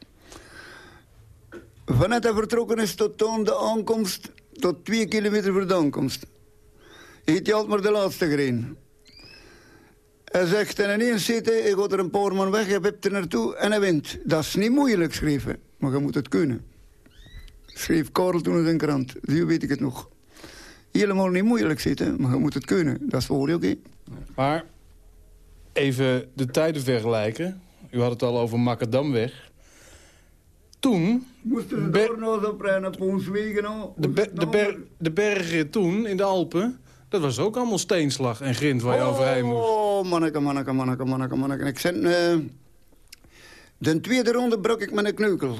Vanuit hij vertrokken is tot toon de aankomst... tot twee kilometer voor de aankomst. Heeft hij altijd maar de laatste gereden. Hij zegt in een zitten, ik ga er een paar man weg, je hebt er naartoe en hij wint. Dat is niet moeilijk schrijven, maar je moet het kunnen. Schreef Karel toen in de krant. Nu weet ik het nog. Helemaal niet moeilijk zitten, maar je moet het kunnen. Dat is voor je oké. Maar even de tijden vergelijken. U had het al over Macadamweg. toen... Moesten ze Ber- nog op nou. De, be- de, ber- de bergen toen, in de Alpen... dat was ook allemaal steenslag en grind waar je overheen moest. Oh, manneke, manneke, manneke, manneke, manneke. Ik zei, eh, de tweede ronde brak ik een kneukel.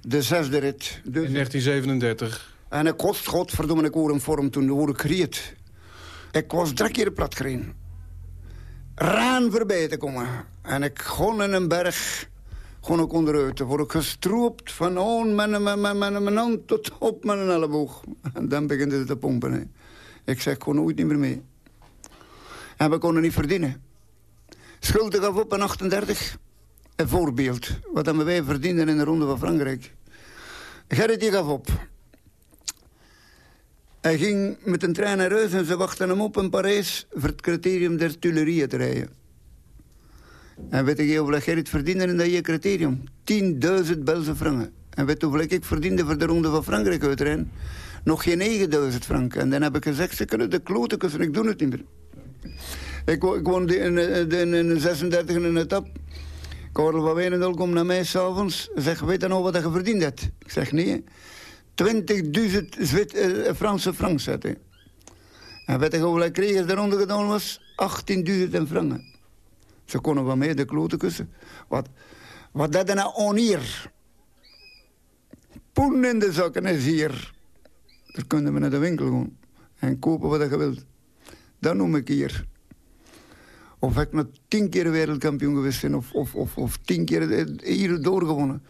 De zesde rit. Dus- In 1937. En ik kost, godverdomme, ik hoor een vorm toen, hoor ik riet. Ik was drie keer plat gereden. Raan voorbij te komen. En ik gewoon in een berg, gewoon ook onderuit. Dan word ik gestroopt van on met, met, met, met mijn hand tot op mijn elleboog. En dan begint het te pompen. Hè. Ik zeg, gewoon nooit niet meer mee. En we konden niet verdienen. Schulden gaf op in 38. Een voorbeeld. Wat hebben wij verdienden in de Ronde van Frankrijk. Gerrit die gaf op. Hij ging met een trein naar huis en ze wachten hem op in Parijs... voor het criterium der Tuileries te rijden. En weet je hoeveel Gerrit verdiende in dat je criterium? 10.000 Belgische franken. En weet hoeveel ik verdiende voor de Ronde van Frankrijk uitrijden? Nog geen 9.000 franken. En dan heb ik gezegd, ze kunnen de kloten kussen, ik doe het niet meer. Ik, ik woonde in, eh, in, in 36 in een etap. Karel van Wijnendal komt naar mij s'avonds. en zegt, weet je nou wat je verdiend hebt? Ik zeg, nee. 20.000 Zwit- eh, Franse francs hij. En weet je hoeveel ik kreeg ronde gedaan was? 18.000 en franken. Ze konden van mij de kloten kussen. Wat, wat dat een onier. Poen in de zakken is hier. Dan kunnen we naar de winkel gaan. En kopen wat je wilt. Dat noem ik hier. Of ik nog tien keer wereldkampioen geweest ben. Of, of, of, of tien keer hier doorgewonnen.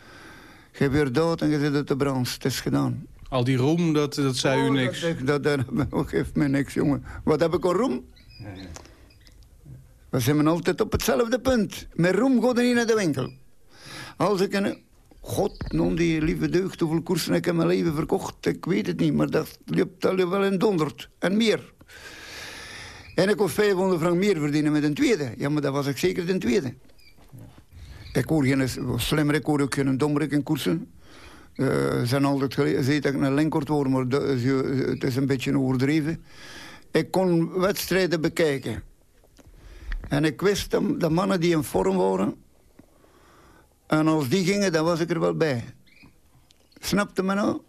Je weer dood en je zit uit de brand. Het is gedaan. Al die roem, dat, dat zei u Oh, niks. Dat, dat, dat, *laughs* dat geeft me niks, jongen. Wat heb ik aan roem? We zijn altijd op hetzelfde punt. Met roem gaat er niet naar de winkel. Als ik een... God, non die lieve deugd, hoeveel koersen ik in mijn leven verkocht. Ik weet het niet, maar dat liep wel in donderd. En meer. En ik kon 500 frank meer verdienen met een tweede. Ja, maar dat was ik zeker de tweede. Ik hoor geen slimmer, ik hoor ook geen dommerik in koersen. Eh, Ze zijn altijd gezegd dat ik een lenkort word, maar eh, het is een beetje overdreven. Ik kon wedstrijden bekijken. En ik wist de mannen die in vorm waren... en als die gingen, dan was ik er wel bij. Snapte me nou?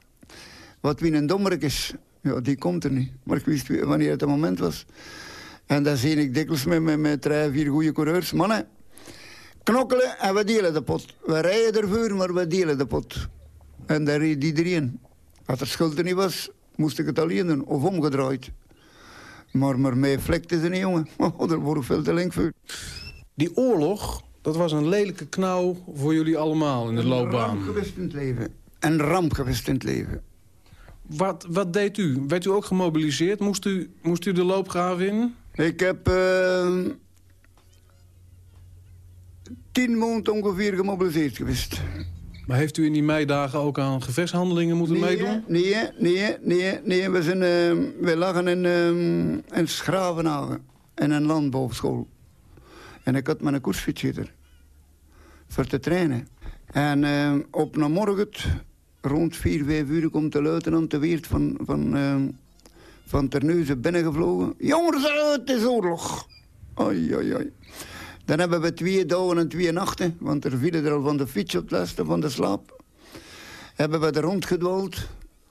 Wat wie een dommerik is, ja, die komt er niet. Maar ik wist wanneer het moment was. En dan zie ik dikwijls met, met, met drie, vier goede coureurs. Mannen, knokkelen en we delen de pot. We rijden ervoor, maar we delen de pot. En daar reed iedereen. Als er schuld niet was, moest ik het alleen doen. Of omgedraaid. Maar, maar mij vlekte ze niet, jongen. *laughs* Oh, daar word ik veel te link voor. Die oorlog, dat was een lelijke knauw voor jullie allemaal in de Een loopbaan. ramp geweest in het leven. Een ramp geweest in het leven. Wat, wat deed u? Werd u ook gemobiliseerd? Moest u, moest u de loopgraven in? Ik heb eh, tien maanden ongeveer gemobiliseerd geweest. Maar heeft u in die meidagen ook aan gevechtshandelingen moeten meedoen? Nee, nee, nee, nee. We, zijn, eh, we lagen in, eh, in Schravenhagen. In een landbouwschool. En ik had mijn koersfiets er. Voor te trainen. En op een morgen, rond vier, vijf uur, komt de luitenant de Weert van, van, van Terneuzen binnengevlogen. Jongens, het is oorlog. Oei, oei, oei. Dan hebben we twee dagen en twee nachten, want er vielen er al van de fiets op het laatste van de slaap. Hebben we er rondgedwaald.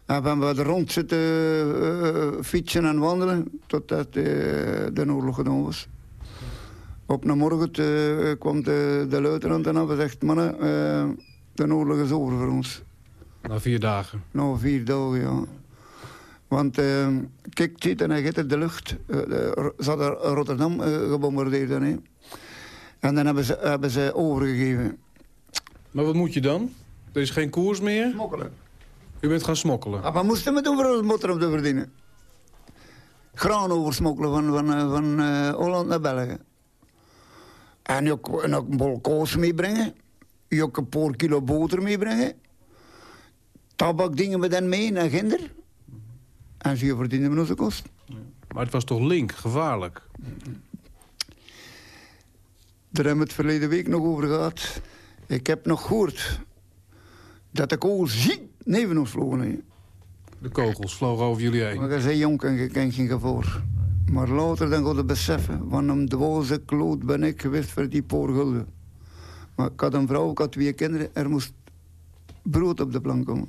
Hebben we er rond zitten eh, fietsen en wandelen, totdat eh, de oorlog gedaan was. Op een morgen eh, kwam de, de luitenant en we zegt, mannen, de oorlog is over voor ons. Na vier dagen. Nou, vier dagen, ja. Want eh, kijk, ziet en hij gaat in de lucht. Eh, de- ze hadden Rotterdam eh, gebombardeerd dan, hè. En dan hebben ze, hebben ze overgegeven. Maar wat moet je dan? Er is geen koers meer? Smokkelen. U bent gaan smokkelen. Ah, wat moesten we doen voor ons motor om te verdienen? Graan oversmokkelen van, van, eh, van eh, Holland naar België. En ook, en ook een bol koos meebrengen. Ook een paar kilo boter meebrengen. Tabak dingen we dan mee naar Ginder. En zo verdienen we onze kost. Maar het was toch link, gevaarlijk? Daar hebben we het verleden week nog over gehad. Ik heb nog gehoord dat de kogels ziek neven ons vlogen. De kogels vlogen over jullie heen. Maar je zei jong en geen gevoel. Maar later dan je beseffen, van een dwaze kloot ben ik geweest voor die paar gulden. Maar ik had een vrouw, ik had twee kinderen. Er moest brood op de plank komen.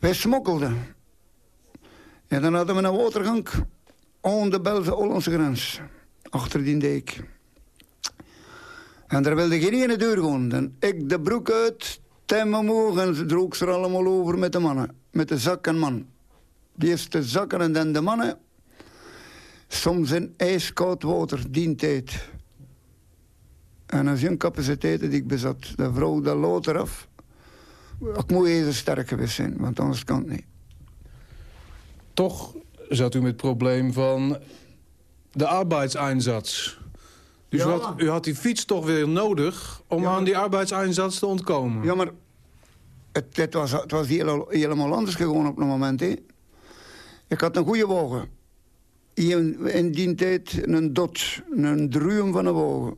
Wij smokkelden. En dan hadden we een watergang aan de Belgische-Hollandse grens. Achter die dijk. En daar wilde geen ene deur gaan. Dan ik de broek uit, tem omhoog en droeg ze er allemaal over met de mannen. Met de zak en man. Die eerst de zakken en dan de mannen. Soms in ijskoud water, die tijd. En als je een capaciteit die ik bezat, de vrouw dat lood eraf. Ik moet even sterk geweest zijn, want anders kan het niet. Toch zat u met het probleem van de arbeidseinsatz. Dus Ja. u, had, u had die fiets toch weer nodig om aan die arbeidseinsatz te ontkomen. Ja, maar het, het was, het was heel- helemaal anders gewoon op een moment. Hè. Ik had een goede wagen. In, in die tijd een dot, een druum van een wagen.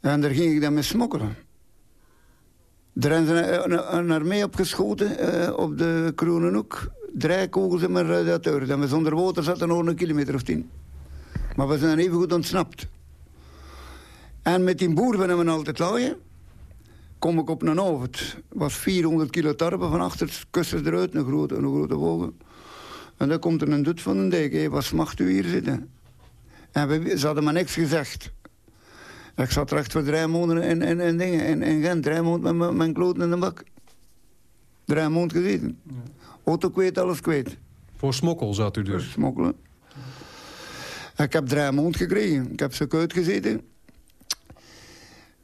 En daar ging ik dan mee smokkelen. Er is een, een, een armee opgeschoten eh, op de Kronenhoek. Drie kogels in mijn radiateur. En we zonder water zaten nog een kilometer of tien. Maar we zijn even goed ontsnapt. En met die boer ben we altijd laaien kom ik op een avond. was 400 kilo tarwe van achter, kussen eruit, een grote, een grote wagen. En dan komt er een dut van een dijk. Wat mag u hier zitten? En we, ze hadden maar niks gezegd. Ik zat recht voor drie maanden in, in, in, dingen, in, in Gent. Drie maanden met mijn- mijn kloten in de bak. Drie maanden gezeten. Auto kwijt, alles kwijt. Voor smokkel zat u dus. Smokkelen. Ik heb drie maanden gekregen. Ik heb ze uitgezeten.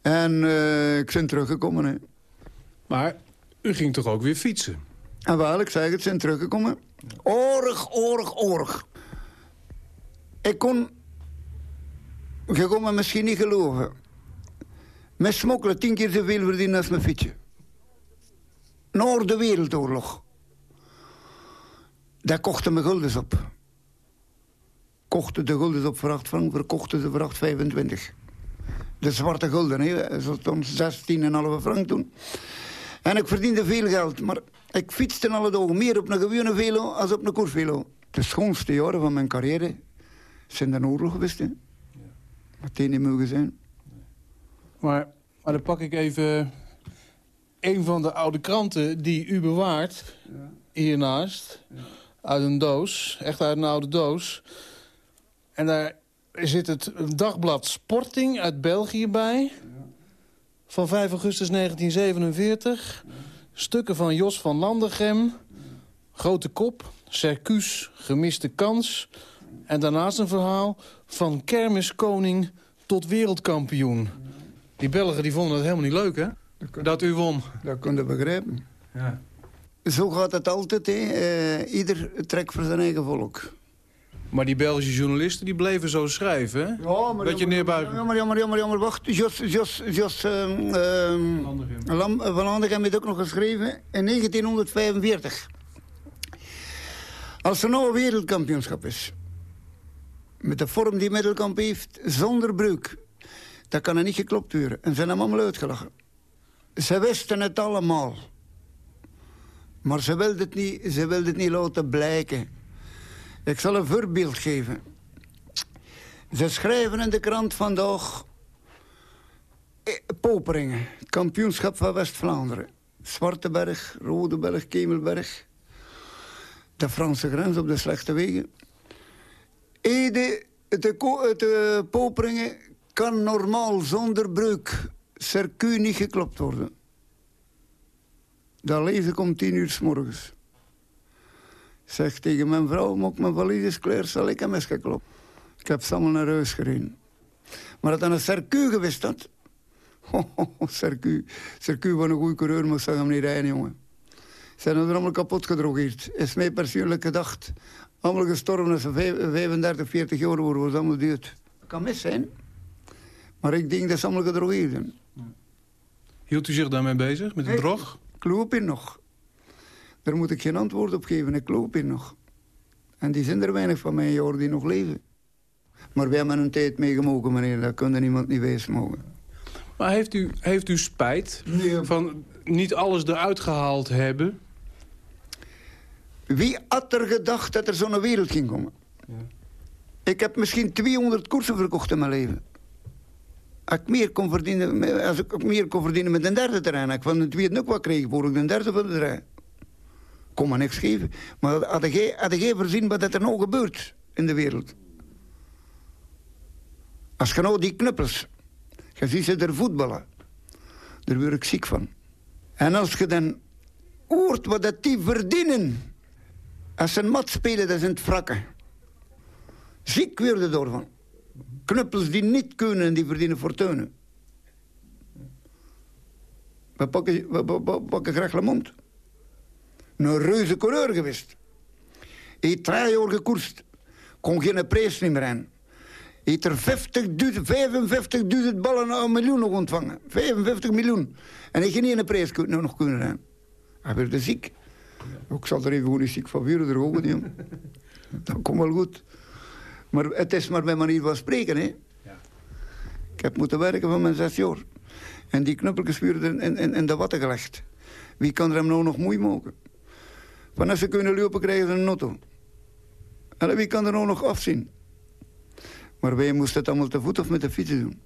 En eh, ik ben teruggekomen. Hè. Maar u ging toch ook weer fietsen? En wel, ik zeg het, zijn teruggekomen. Oorlog, oorlog, oorlog. Ik kon... Je kon me misschien niet geloven. Met smokkelen tien keer zoveel verdienen als mijn fietsje. Na de Wereldoorlog. Daar kochten me guldens op. Kochten de guldens op voor 8 frank, verkochten ze voor 8,25. De zwarte gulden, hè. Stond 16,5 frank toen. En ik verdiende veel geld, maar ik fietste alle dagen meer op een gewone velo als op een koersvelo. De schoonste jaren van mijn carrière zijn de oorlog geweest. Hè. Wat die niet mogen zijn. Maar, maar dan pak ik even een van de oude kranten die u bewaart. Hiernaast. Uit een doos. Echt uit een oude doos. En daar zit het dagblad Sporting uit België bij. Van 5 augustus 1947. Stukken van Jos van Landegem. Grote kop. Circus. Gemiste kans. En daarnaast een verhaal van kermiskoning tot wereldkampioen. Die Belgen die vonden het helemaal niet leuk, hè? Dat u won. Dat kun je begrijpen. Ja. Zo gaat het altijd. Hè. Eh, ieder trekt voor zijn eigen volk. Maar die Belgische journalisten die bleven zo schrijven, hè? Ja, maar Beetje neerbuigen. Jammer, jammer, jammer, jammer. Wacht, Jos, Jos, Jos ehm, Lam- van Landegem heeft ook nog geschreven in 1945. Als er nou een wereldkampioenschap is, met de vorm die Middelkamp heeft, zonder breuk, dan kan er niet geklopt worden. En ze hebben hem allemaal uitgelachen. Ze wisten het allemaal. Maar ze wilden het niet, ze wilden het niet laten blijken. Ik zal een voorbeeld geven. Ze schrijven in de krant vandaag... eh, Poperingen, kampioenschap van West-Vlaanderen. Zwarteberg, Rodeberg, Kemelberg. De Franse grens op de slechte wegen. Ede, de, de Poperingen kan normaal zonder breuk circuit niet geklopt worden. Dat lees ik om tien uur s morgens. Zeg tegen mijn vrouw, moet ik mijn valies klaar, zal ik hem eens geklopt. Ik heb ze allemaal naar huis gereden. Maar dat *laughs* dan een circuit geweest had. Oh, circuit. Circuit van een goede coureur moest hem niet rijden, jongen. Ze zijn er allemaal kapot gedrogeerd. Is mij persoonlijk gedacht. Allemaal gestorven als ze vijf- 35, 40 jaar worden, was allemaal dood. Dat kan mis zijn. Maar ik denk dat ze allemaal gedrogeerd zijn. Hield u zich daarmee bezig, met het drog? Ik loop in nog. Daar moet ik geen antwoord op geven. Ik loop in nog. En die zijn er weinig van mijn jaar die nog leven. Maar wij hebben een tijd meegemogen, meneer. Dat kan er niemand niet wijs mogen. Maar heeft u, heeft u spijt van niet alles eruit gehaald hebben? Wie had er gedacht dat er zo'n wereld ging komen? Ik heb misschien 200 koersen verkocht in mijn leven. Als ik meer kon verdienen, als ik meer kon verdienen met een derde terrein, had ik van het tweede ook wat kreeg voor ik een derde van de terrein. Kon me niks geven. Maar had jij, had jij voorzien wat er nou gebeurt in de wereld? Als je nou die knuppels, je ziet ze er voetballen, daar word ik ziek van. En als je dan hoort wat dat die verdienen, als ze een mat spelen, dat in het wrakken. Ziek worden daarvan. Knuppels die niet kunnen, die verdienen fortuinen. We pakken, we, we- we pakken Lamont. Een reuze coureur geweest. Hij drie jaar gekoerst. Kon geen prijs meer aan. Heeft er 50.000, 55.000 ballen een miljoen nog ontvangen. 55 miljoen. En heeft geen ene prijs kun- nou nog kunnen aan. Hij werd ziek. Ik zal er even gewoon ziek van vuren er. *laughs* Dat komt wel goed. Maar het is maar mijn manier van spreken, hè. Ik heb moeten werken van mijn zes jaar. En die knuppeltjes werden in, in, in de watten gelegd. Wie kan er hem nou nog moeite maken? Van als ze kunnen lopen krijgen ze een auto. En wie kan er nou nog afzien? Maar wij moesten het allemaal te voet of met de fiets doen.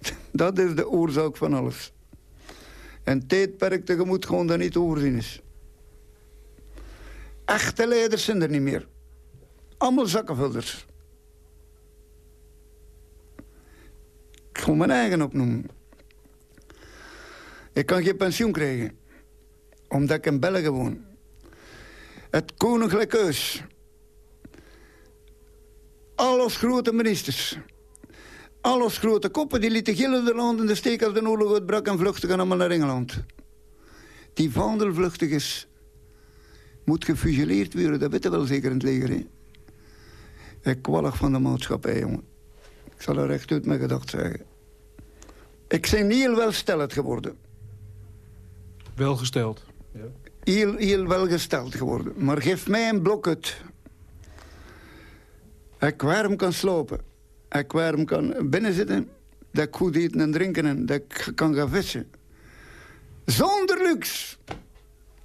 *laughs* Dat is de oorzaak van alles. En tijdperk tegemoet gewoon dat niet overzien is. Echte leiders zijn er niet meer. Allemaal zakkenvulders. Ik ga mijn eigen opnoemen. Ik kan geen pensioen krijgen. Omdat ik in België woon. Het Koninklijk Huis. Alles grote ministers. Alles grote koppen die lieten gillen de land in de steek als de oorlog uitbrak en vluchtigen allemaal naar Engeland. Die vandelvluchtigers moet gefusileerd worden, dat weten wel zeker in het leger. Ik kwallig van de maatschappij, jongen. Ik zal er recht uit mijn gedacht zeggen. Ik ben heel welsteld geworden. Welgesteld. Heel, heel welgesteld geworden. Maar geef mij een blok uit. Ik warm kan slopen. Ik warm kan binnenzitten. Dat ik goed eten en drinken en dat ik kan gaan vissen. Zonder luxe.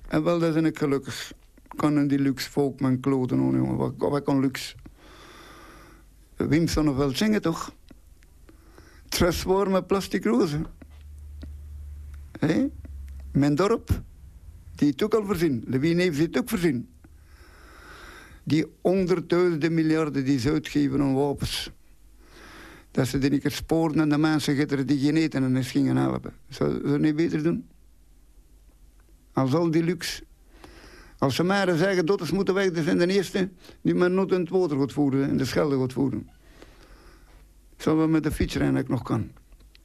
En wel, dat ben ik gelukkig. Ik kan in die luxe volk mijn kloten doen, jongen. Wat, wat kan luxe? Wim Sonneveld zingen toch? Met plastic rozen. Hé? Mijn dorp, die het ook al voorzien. Lewin heeft het ook voorzien. Die honderdduizenden miljarden die ze uitgeven aan wapens. Dat ze die niet sporen en de mensen gitteren die geen eten en eens gingen helpen. Zou ze niet beter doen? Als al die luxe. Als ze maar zeggen, dotters moeten weg, dat zijn de eerste die met not in het water gaat voeren, in de Schelde gaat voeren. Zo we met de fiets rijden, ik nog kan.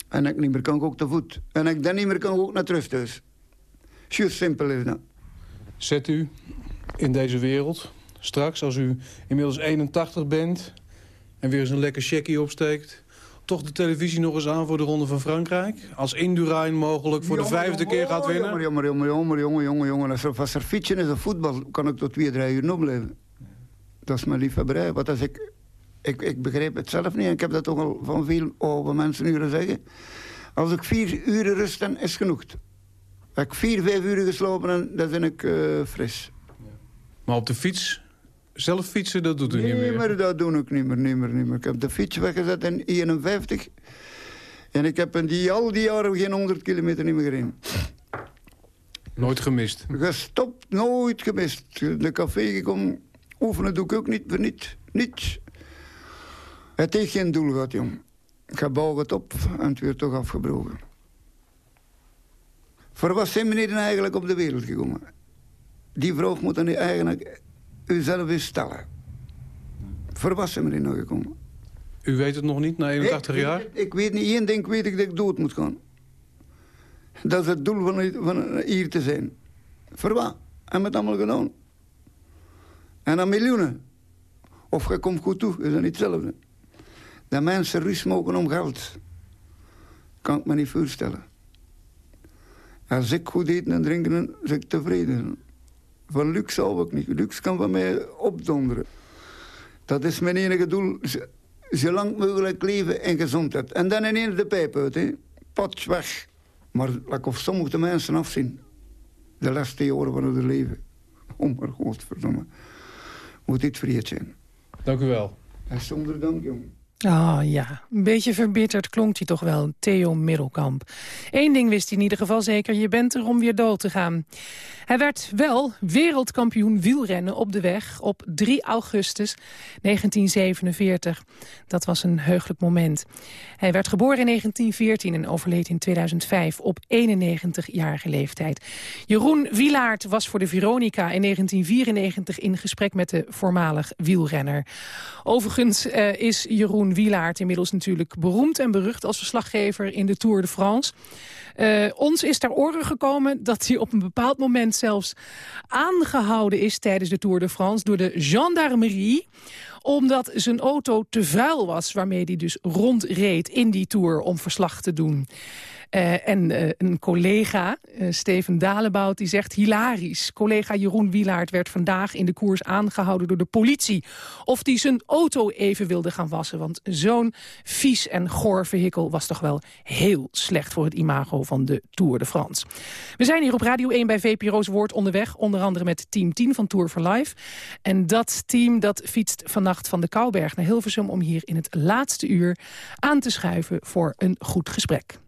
En ik niet meer kan, ook te voet. En ik dan niet meer kan, ook naar het rusthuis. Juist simpel is dat. Zet u in deze wereld, straks als u inmiddels 81 bent... en weer eens een lekker checkie opsteekt... toch de televisie nog eens aan voor de Ronde van Frankrijk? Als Indurain mogelijk voor de vijfde jongen, keer gaat winnen? Jongen, jongen, jongen, jongen, jongen, jongen, jongen. Als er, als er fietsen is of voetbal, kan ik tot twee, drie uur opblijven. Dat is mijn liefhebberij. Want als ik, ik, ik begrijp het zelf niet, en ik heb dat toch al van veel oude mensen uren zeggen. Als ik vier uur rust, dan is genoeg. Als ik vier, vijf uur geslapen heb, dan ben ik eh, fris. Maar op de fiets, zelf fietsen, dat doet u Nee, niet meer. maar dat doe ik niet meer, niet meer, niet meer. Ik heb de fiets weggezet in 51. En ik heb in die, al die jaren geen 100 kilometer niet meer gereden. Nooit gemist. Gestopt, nooit gemist. De café gekomen, oefenen doe ik ook niet voor niet. Niets. Het heeft geen doel gehad, jong. Ik bouw het op en het werd toch afgebroken. Voor wat zijn meneer eigenlijk op de wereld gekomen? Die vraag moet dan eigenlijk uzelf eens stellen. Zijn meneer gekomen? U weet het nog niet, na 81 ik, jaar? Ik, ik weet niet, één ding weet ik dat ik dood moet gaan. Dat is het doel van, van hier te zijn. Voor wat? En met allemaal gedaan. En dan miljoenen. Of je komt goed toe, is dat niet hetzelfde. Dat mensen rust mogen om geld. Kan ik me niet voorstellen. Als ik goed eten en drinken, ben ik tevreden. Van luxe hou ik niet. Luxe kan van mij opdonderen. Dat is mijn enige doel. Zo lang mogelijk leven en gezondheid. En dan ineens de pijp uit, hè. Potsch weg. Maar laat of sommige mensen afzien. De laatste jaren van hun leven. *laughs* Oh, maar godverdomme. Moet dit vergeet zijn. Dank u wel. En zonder dank, jongen. Oh ja, een beetje verbitterd klonk hij toch wel, Theo Middelkamp. Eén ding wist hij in ieder geval zeker, je bent er om weer dood te gaan. Hij werd wel wereldkampioen wielrennen op de weg op 3 augustus 1947. Dat was een heugelijk moment. Hij werd geboren in 1914 en overleed in 2005 op 91-jarige leeftijd. Jeroen Wielaert was voor de Veronica in 1994 in gesprek met de voormalig wielrenner. Overigens uh, is Jeroen Wielaert inmiddels natuurlijk beroemd en berucht als verslaggever in de Tour de France. Uh, ons is ter oren gekomen dat hij op een bepaald moment zelfs aangehouden is tijdens de Tour de France door de gendarmerie omdat zijn auto te vuil was... waarmee hij dus rondreed in die Tour om verslag te doen. Uh, en uh, een collega, uh, Steven Dalebout, die zegt hilarisch. Collega Jeroen Wielaert werd vandaag in de koers aangehouden door de politie. Of die zijn auto even wilde gaan wassen. Want zo'n vies en goor vehikel was toch wel heel slecht voor het imago van de Tour de France. We zijn hier op Radio 1 bij VPRO's Woord onderweg. Onder andere met team 10 van Tour for Life. En dat team dat fietst vannacht van de Kouberg naar Hilversum... om hier in het laatste uur aan te schuiven voor een goed gesprek.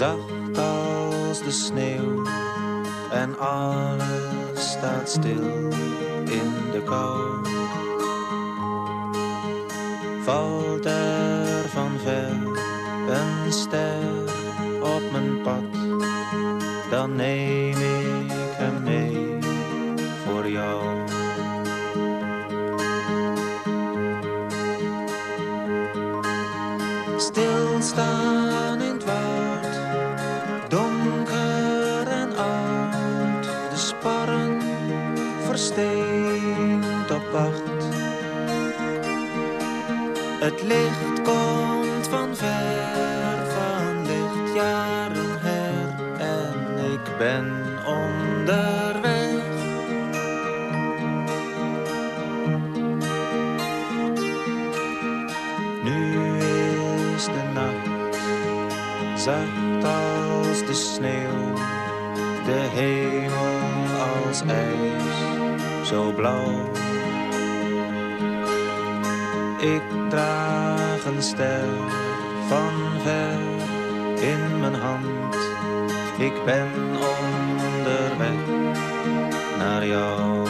Zacht als de sneeuw en alles staat stil in de kou. Valt er van ver een ster licht komt van ver, van lichtjaren her, en ik ben onderweg. Nu is de nacht zacht als de sneeuw, de hemel als ijs, zo blauw. Ik draag een ster van ver in mijn hand. Ik ben onderweg naar jou.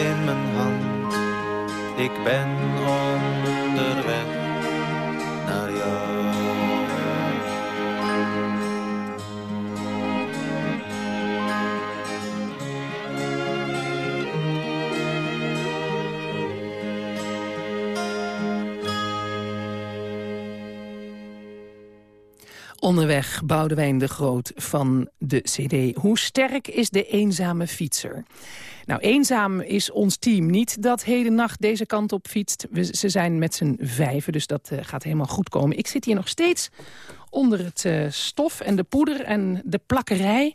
In mijn hand. Ik ben onderweg naar jou. Onderweg Boudewijn de Groot van de CD. Hoe sterk is de eenzame fietser? Nou, eenzaam is ons team niet dat heden nacht deze kant op fietst. We, ze zijn met z'n vijven, dus dat uh, gaat helemaal goed komen. Ik zit hier nog steeds onder het uh, stof en de poeder en de plakkerij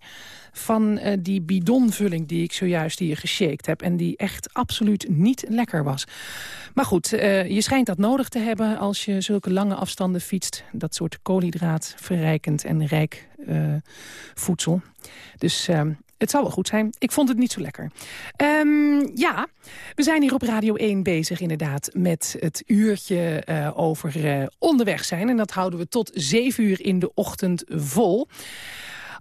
van uh, die bidonvulling die ik zojuist hier geshaked heb... en die echt absoluut niet lekker was. Maar goed, je schijnt dat nodig te hebben als je zulke lange afstanden fietst. Dat soort koolhydraatverrijkend en rijk voedsel. Dus Het zal wel goed zijn. Ik vond het niet zo lekker. Ehm, ja, we zijn hier op Radio 1 bezig inderdaad met het uurtje uh, over uh, onderweg zijn. En dat houden we tot 7 uur in de ochtend vol.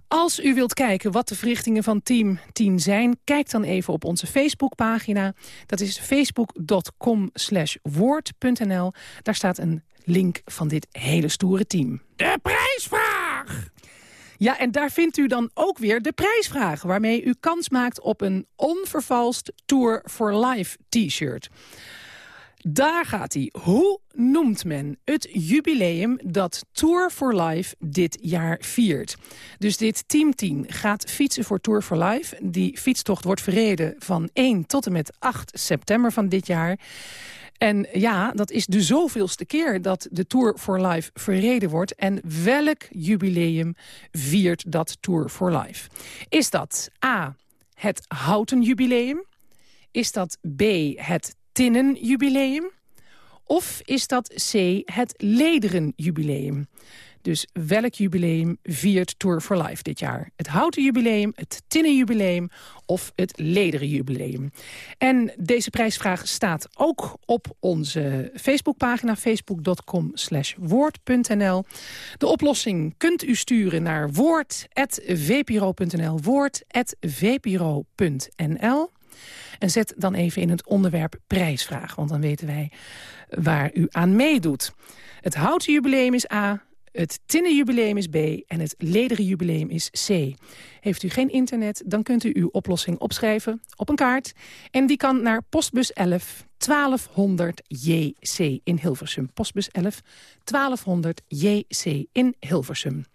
Als u wilt kijken wat de verrichtingen van Team 10 zijn... kijk dan even op onze Facebookpagina. Dat is facebook.com woord.nl. Daar staat een link van dit hele stoere team. De prijsvraag! Ja, en daar vindt u dan ook weer de prijsvraag... waarmee u kans maakt op een onvervalst Tour for Life t-shirt. Daar gaat hij. Hoe noemt men het jubileum dat Tour for Life dit jaar viert? Dus dit Team 10 gaat fietsen voor Tour for Life. Die fietstocht wordt verreden van 1 tot en met 8 september van dit jaar. En ja, dat is de zoveelste keer dat de Tour for Life verreden wordt. En welk jubileum viert dat Tour for Life? Is dat A, het houten jubileum? Is dat B, het tinnen jubileum? Of is dat C, het lederen jubileum? Dus welk jubileum viert Tour for Life dit jaar? Het houten jubileum, het tinnen jubileum of het lederen jubileum? En deze prijsvraag staat ook op onze Facebookpagina facebook.com woord.nl. De oplossing kunt u sturen naar woord.vpro.nl woord.vpro.nl en zet dan even in het onderwerp prijsvraag, want dan weten wij waar u aan meedoet. Het houten jubileum is A, het tinnen jubileum is B en het lederen jubileum is C. Heeft u geen internet, dan kunt u uw oplossing opschrijven op een kaart. En die kan naar postbus 11 1200 JC in Hilversum. Postbus 11 1200 JC in Hilversum.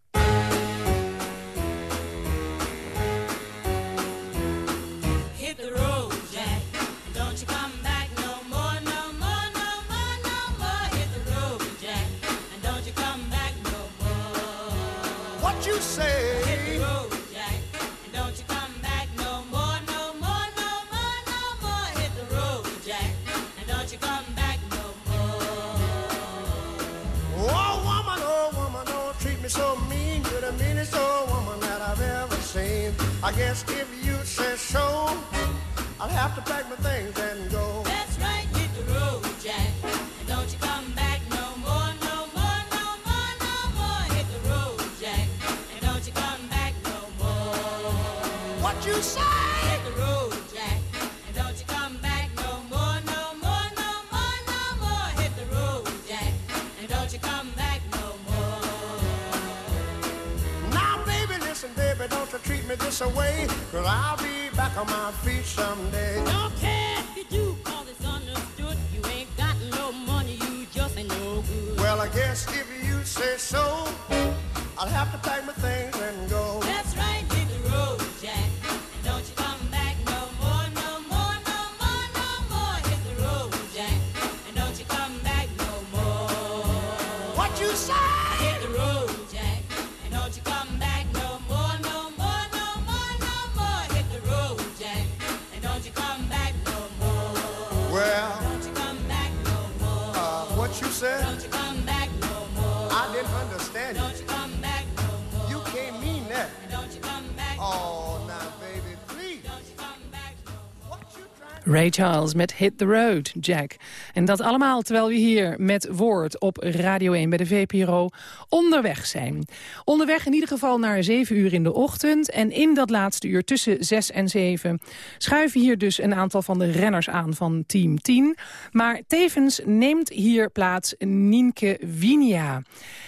Ray Charles met Hit the Road, Jack. En dat allemaal terwijl we hier met Woord op Radio 1 bij de VPRO onderweg zijn. Onderweg in ieder geval naar 7 uur in de ochtend. En in dat laatste uur tussen 6 en 7 schuiven hier dus een aantal van de renners aan van Team 10. Maar tevens neemt hier plaats Nienke Winia.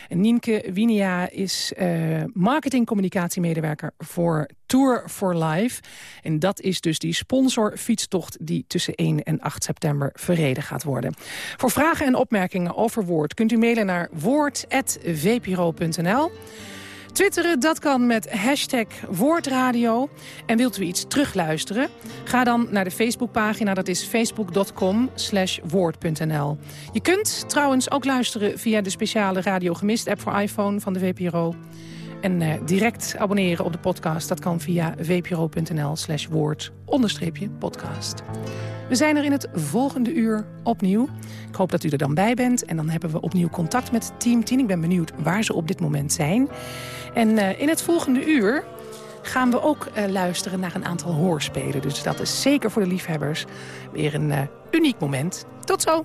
En Nienke Winia is uh, marketing-communicatiemedewerker voor Tour for Life. En dat is dus die sponsor-fietstocht die tussen 1 en 8 september verreden gaat worden. Voor vragen en opmerkingen over Woord kunt u mailen naar woord.vpro.nl. Twitteren, dat kan met hashtag Woordradio. En wilt u iets terugluisteren? Ga dan naar de Facebookpagina, dat is facebook.com woord.nl. Je kunt trouwens ook luisteren via de speciale Radio Gemist app voor iPhone van de VPRO. En uh, direct abonneren op de podcast, dat kan via vpro.nl slash woord podcast. We zijn er in het volgende uur opnieuw. Ik hoop dat u er dan bij bent. En dan hebben we opnieuw contact met Team 10. Ik ben benieuwd waar ze op dit moment zijn. En uh, in het volgende uur gaan we ook eh, luisteren naar een aantal hoorspelen. Dus dat is zeker voor de liefhebbers weer een eh, uniek moment. Tot zo!